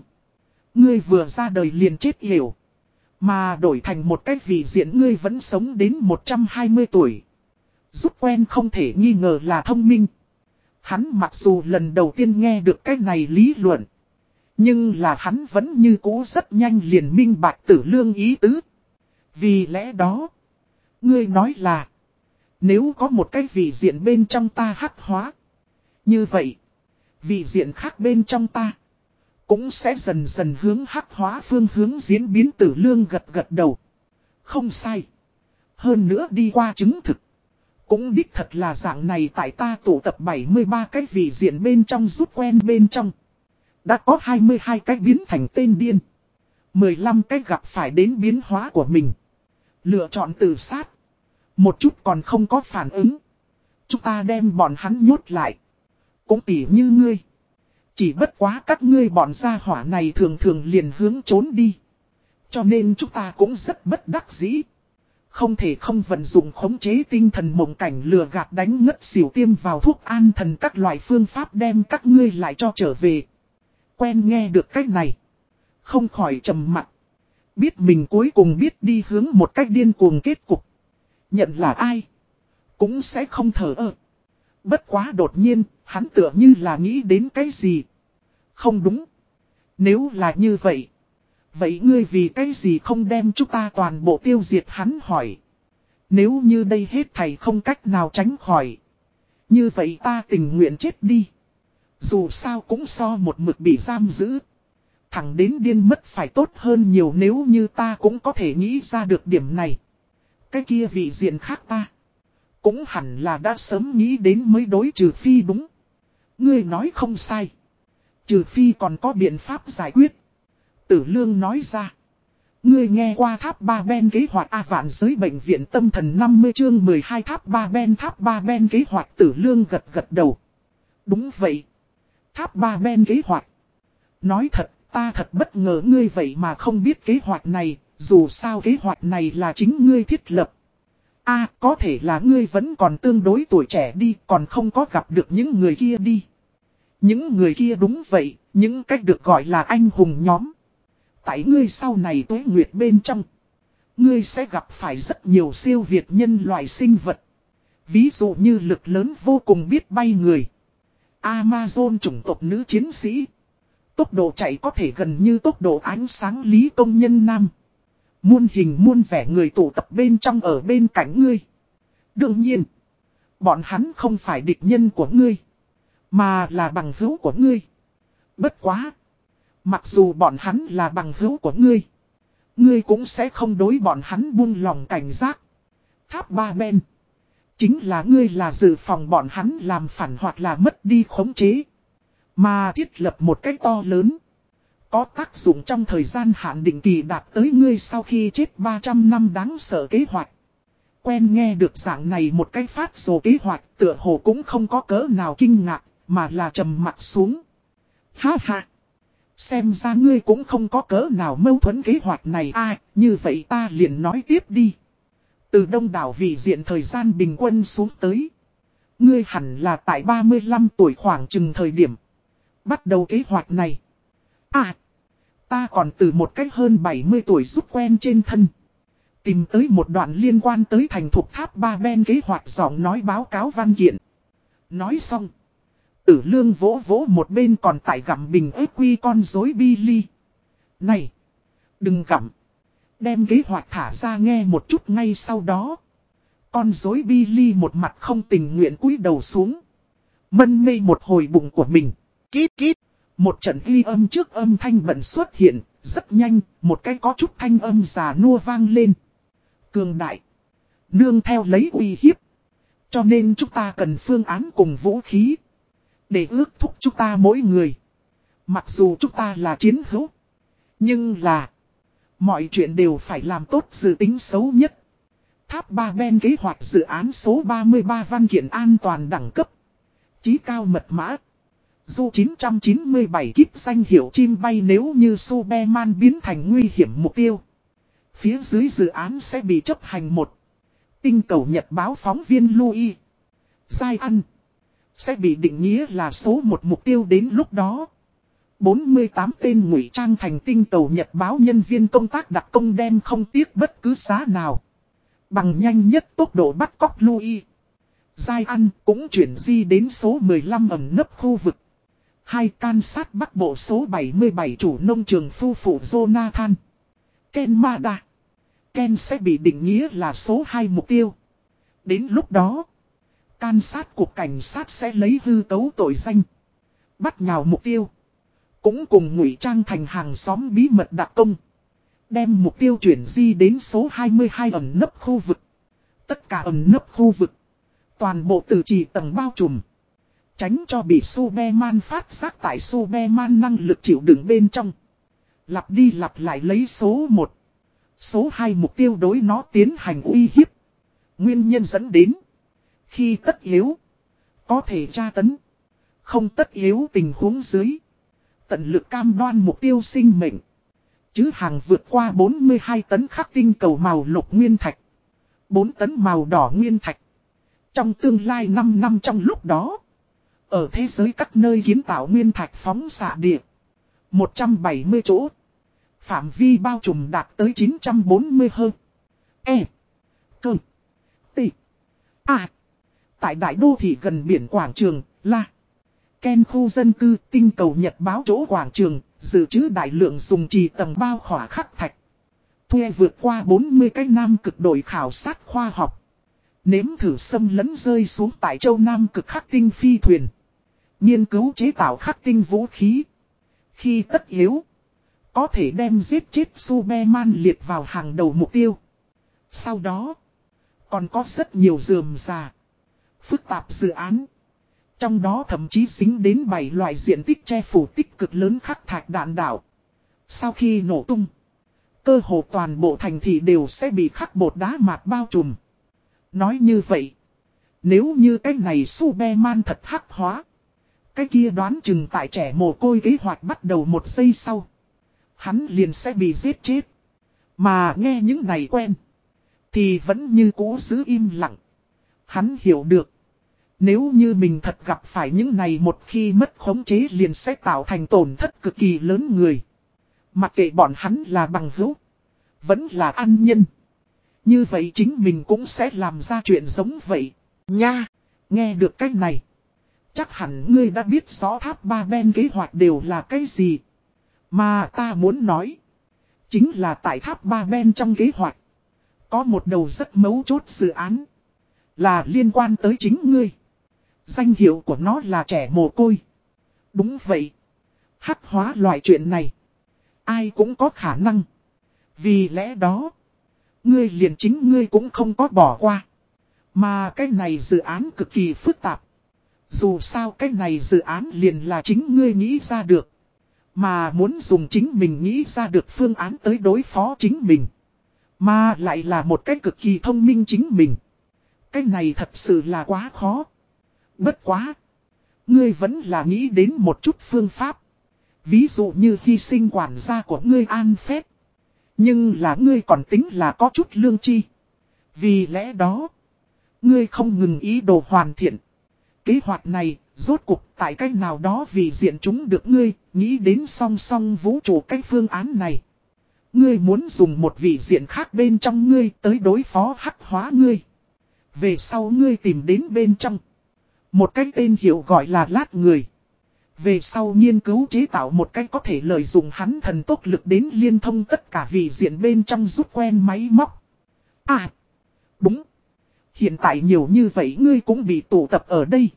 Ngươi vừa ra đời liền chết hiểu. Mà đổi thành một cách vì diện ngươi vẫn sống đến 120 tuổi. giúp quen không thể nghi ngờ là thông minh. Hắn mặc dù lần đầu tiên nghe được cái này lý luận. Nhưng là hắn vẫn như cũ rất nhanh liền minh bạch tử lương ý tứ. Vì lẽ đó, ngươi nói là, nếu có một cái vị diện bên trong ta hắc hóa. Như vậy, vị diện khác bên trong ta, cũng sẽ dần dần hướng hắc hóa phương hướng diễn biến tử lương gật gật đầu. Không sai. Hơn nữa đi qua chứng thực. Cũng đích thật là dạng này tại ta tụ tập 73 cái vị diện bên trong rút quen bên trong. Đã có 22 cái biến thành tên điên. 15 cái gặp phải đến biến hóa của mình. Lựa chọn tự sát. Một chút còn không có phản ứng. Chúng ta đem bọn hắn nhốt lại. Cũng tỉ như ngươi. Chỉ bất quá các ngươi bọn gia hỏa này thường thường liền hướng trốn đi. Cho nên chúng ta cũng rất bất đắc dĩ. Không thể không vận dụng khống chế tinh thần mộng cảnh lừa gạt đánh ngất xỉu tiêm vào thuốc an thần các loại phương pháp đem các ngươi lại cho trở về. Quen nghe được cách này. Không khỏi trầm mặt. Biết mình cuối cùng biết đi hướng một cách điên cuồng kết cục. Nhận là ai? Cũng sẽ không thở ơ. Bất quá đột nhiên, hắn tựa như là nghĩ đến cái gì. Không đúng. Nếu là như vậy. Vậy ngươi vì cái gì không đem chúng ta toàn bộ tiêu diệt hắn hỏi. Nếu như đây hết thầy không cách nào tránh khỏi. Như vậy ta tình nguyện chết đi. Dù sao cũng so một mực bị giam giữ. Thẳng đến điên mất phải tốt hơn nhiều nếu như ta cũng có thể nghĩ ra được điểm này. Cái kia vị diện khác ta. Cũng hẳn là đã sớm nghĩ đến mới đối trừ phi đúng. Ngươi nói không sai. Trừ phi còn có biện pháp giải quyết. Tử lương nói ra. Ngươi nghe qua tháp ba ben kế hoạch A vạn giới bệnh viện tâm thần 50 chương 12 tháp ba ben tháp ba ben kế hoạch tử lương gật gật đầu. Đúng vậy. Tháp ba ben kế hoạch. Nói thật, ta thật bất ngờ ngươi vậy mà không biết kế hoạch này, dù sao kế hoạch này là chính ngươi thiết lập. a có thể là ngươi vẫn còn tương đối tuổi trẻ đi, còn không có gặp được những người kia đi. Những người kia đúng vậy, những cách được gọi là anh hùng nhóm. Tại ngươi sau này tuế nguyệt bên trong. Ngươi sẽ gặp phải rất nhiều siêu việt nhân loại sinh vật. Ví dụ như lực lớn vô cùng biết bay người. Amazon chủng tộc nữ chiến sĩ. Tốc độ chạy có thể gần như tốc độ ánh sáng lý công nhân nam. Muôn hình muôn vẻ người tụ tập bên trong ở bên cạnh ngươi. Đương nhiên, bọn hắn không phải địch nhân của ngươi, mà là bằng hữu của ngươi. Bất quá. Mặc dù bọn hắn là bằng hữu của ngươi, ngươi cũng sẽ không đối bọn hắn buông lòng cảnh giác. Tháp ba ben. Chính là ngươi là dự phòng bọn hắn làm phản hoặc là mất đi khống chế. Mà thiết lập một cách to lớn. Có tác dụng trong thời gian hạn định kỳ đạt tới ngươi sau khi chết 300 năm đáng sợ kế hoạch. Quen nghe được dạng này một cái phát dồ kế hoạch tựa hồ cũng không có cỡ nào kinh ngạc. mà là trầm mặt xuống. Ha ha! Xem ra ngươi cũng không có cỡ nào mâu thuẫn kế hoạch này ai, như vậy ta liền nói tiếp đi. Từ đông đảo vị diện thời gian bình quân xuống tới. Ngươi hẳn là tại 35 tuổi khoảng chừng thời điểm. Bắt đầu kế hoạch này. À! Ta còn từ một cách hơn 70 tuổi giúp quen trên thân. Tìm tới một đoạn liên quan tới thành thuộc tháp ba ben kế hoạch giọng nói báo cáo văn kiện. Nói xong. Tử lương vỗ vỗ một bên còn tại gặm bình ếp quy con dối Billy. Này! Đừng gặm! Đem kế hoạch thả ra nghe một chút ngay sau đó. Con dối Billy một mặt không tình nguyện cúi đầu xuống. Mân mê một hồi bụng của mình. Kít kít! Một trận ghi âm trước âm thanh bận xuất hiện, rất nhanh, một cái có chút thanh âm già nua vang lên. Cường đại. Nương theo lấy uy hiếp. Cho nên chúng ta cần phương án cùng vũ khí. Để ước thúc chúng ta mỗi người. Mặc dù chúng ta là chiến hữu. Nhưng là. Mọi chuyện đều phải làm tốt dự tính xấu nhất. Tháp ba ben kế hoạch dự án số 33 văn kiện an toàn đẳng cấp. Chí cao mật mã. Du 997 kíp danh hiệu chim bay nếu như Superman biến thành nguy hiểm mục tiêu. Phía dưới dự án sẽ bị chấp hành một. Tinh cầu nhật báo phóng viên Louis. Giai ăn. Sẽ bị định nghĩa là số một mục tiêu đến lúc đó. 48 tên ngụy trang thành tinh cầu nhật báo nhân viên công tác đặc công đem không tiếc bất cứ giá nào. Bằng nhanh nhất tốc độ bắt cóc Louis. Giai ăn cũng chuyển di đến số 15 ẩm nấp khu vực. Hai can sát bắc bộ số 77 chủ nông trường phu phụ Jonathan. Ken Mada. Ken sẽ bị định nghĩa là số 2 mục tiêu. Đến lúc đó, can sát của cảnh sát sẽ lấy hư cấu tội danh. Bắt nhào mục tiêu. Cũng cùng ngụy trang thành hàng xóm bí mật đặc công. Đem mục tiêu chuyển di đến số 22 ẩn nấp khu vực. Tất cả ẩn nấp khu vực. Toàn bộ từ trì tầng bao trùm. Tránh cho bị Superman phát giác tại Superman năng lực chịu đựng bên trong. Lặp đi lặp lại lấy số 1. Số 2 mục tiêu đối nó tiến hành uy hiếp. Nguyên nhân dẫn đến. Khi tất yếu. Có thể tra tấn. Không tất yếu tình huống dưới. Tận lực cam đoan mục tiêu sinh mệnh. Chứ hàng vượt qua 42 tấn khắc tinh cầu màu lục nguyên thạch. 4 tấn màu đỏ nguyên thạch. Trong tương lai 5 năm trong lúc đó. Ở thế giới các nơi kiến tạo nguyên thạch phóng xạ địa. 170 chỗ. Phạm vi bao trùm đạt tới 940 hơn. E. Cơ. T. A. Tại đại đô thị gần biển quảng trường, là Ken khu dân cư, tinh cầu nhật báo chỗ quảng trường, dự trữ đại lượng dùng trì tầng bao khỏa khắc thạch. Thuê vượt qua 40 cái nam cực đội khảo sát khoa học. Nếm thử xâm lấn rơi xuống tại châu Nam cực khắc tinh phi thuyền. Nghiên cứu chế tạo khắc tinh vũ khí. Khi tất yếu, có thể đem giết chết Superman liệt vào hàng đầu mục tiêu. Sau đó, còn có rất nhiều dườm già, phức tạp dự án. Trong đó thậm chí xính đến 7 loại diện tích che phủ tích cực lớn khắc thạch đạn đảo. Sau khi nổ tung, cơ hồ toàn bộ thành thị đều sẽ bị khắc bột đá mạt bao trùm. Nói như vậy, nếu như cái này Superman thật hắc hóa, cái kia đoán chừng tại trẻ mồ côi kế hoạch bắt đầu một giây sau. Hắn liền sẽ bị giết chết. Mà nghe những này quen. Thì vẫn như cũ giữ im lặng. Hắn hiểu được. Nếu như mình thật gặp phải những này một khi mất khống chế liền sẽ tạo thành tổn thất cực kỳ lớn người. Mặc kệ bọn hắn là bằng hữu. Vẫn là an nhân. Như vậy chính mình cũng sẽ làm ra chuyện giống vậy. Nha! Nghe được cách này. Chắc hẳn ngươi đã biết rõ tháp ba ben kế hoạch đều là cái gì. Mà ta muốn nói. Chính là tại tháp ba ben trong kế hoạch. Có một đầu rất mấu chốt dự án. Là liên quan tới chính ngươi. Danh hiệu của nó là trẻ mồ côi. Đúng vậy. Hắc hóa loại chuyện này. Ai cũng có khả năng. Vì lẽ đó. Ngươi liền chính ngươi cũng không có bỏ qua. Mà cái này dự án cực kỳ phức tạp. Dù sao cái này dự án liền là chính ngươi nghĩ ra được. Mà muốn dùng chính mình nghĩ ra được phương án tới đối phó chính mình. Mà lại là một cách cực kỳ thông minh chính mình. Cái này thật sự là quá khó. Bất quá. Ngươi vẫn là nghĩ đến một chút phương pháp. Ví dụ như hy sinh quản gia của ngươi an phép. Nhưng là ngươi còn tính là có chút lương chi. Vì lẽ đó, ngươi không ngừng ý đồ hoàn thiện. Kế hoạch này, rốt cuộc tại cách nào đó vì diện chúng được ngươi, nghĩ đến song song vũ trụ cách phương án này. Ngươi muốn dùng một vị diện khác bên trong ngươi tới đối phó hắc hóa ngươi. Về sau ngươi tìm đến bên trong. Một cái tên hiệu gọi là lát người. Về sau nghiên cứu chế tạo một cách có thể lợi dụng hắn thần tốc lực đến liên thông tất cả vị diện bên trong giúp quen máy móc. À, đúng. Hiện tại nhiều như vậy ngươi cũng bị tụ tập ở đây.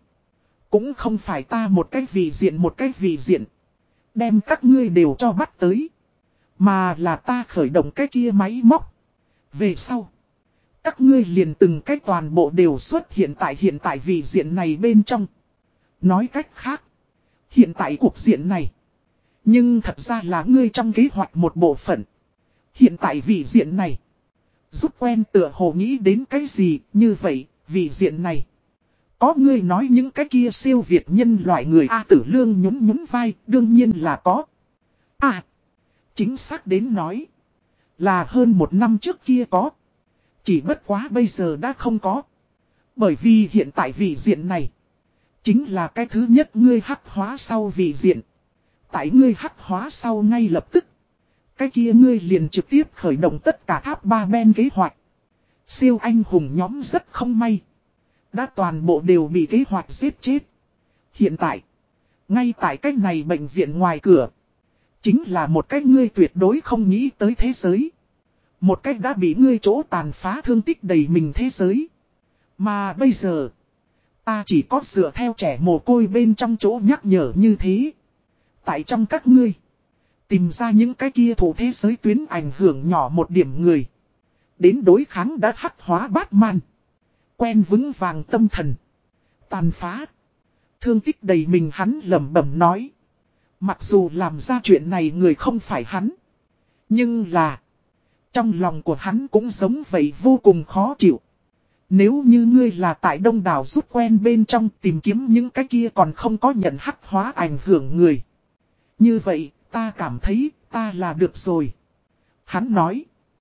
Cũng không phải ta một cách vị diện một cách vị diện. Đem các ngươi đều cho bắt tới. Mà là ta khởi động cái kia máy móc. Về sau. Các ngươi liền từng cái toàn bộ đều xuất hiện tại hiện tại vị diện này bên trong. Nói cách khác. Hiện tại cuộc diện này. Nhưng thật ra là ngươi trong kế hoạch một bộ phận. Hiện tại vị diện này. Giúp quen tựa hồ nghĩ đến cái gì như vậy, vì diện này. Có người nói những cái kia siêu việt nhân loại người A tử lương nhún nhún vai, đương nhiên là có. À, chính xác đến nói. Là hơn một năm trước kia có. Chỉ bất quá bây giờ đã không có. Bởi vì hiện tại vị diện này. Chính là cái thứ nhất ngươi hắc hóa sau vị diện. Tại ngươi hắc hóa sau ngay lập tức. Cái kia ngươi liền trực tiếp khởi động tất cả tháp ba ben kế hoạch. Siêu anh hùng nhóm rất không may. Đã toàn bộ đều bị kế hoạch giết chết. Hiện tại. Ngay tại cách này bệnh viện ngoài cửa. Chính là một cách ngươi tuyệt đối không nghĩ tới thế giới. Một cách đã bị ngươi chỗ tàn phá thương tích đầy mình thế giới. Mà bây giờ. Ta chỉ có dựa theo trẻ mồ côi bên trong chỗ nhắc nhở như thế. Tại trong các ngươi. Tìm ra những cái kia thủ thế giới tuyến ảnh hưởng nhỏ một điểm người. Đến đối kháng đã hắc hóa Batman. Quen vững vàng tâm thần. Tàn phá. Thương tích đầy mình hắn lẩm bẩm nói. Mặc dù làm ra chuyện này người không phải hắn. Nhưng là. Trong lòng của hắn cũng giống vậy vô cùng khó chịu. Nếu như ngươi là tại đông đảo rút quen bên trong tìm kiếm những cái kia còn không có nhận hắc hóa ảnh hưởng người. Như vậy, ta cảm thấy, ta là được rồi. Hắn nói.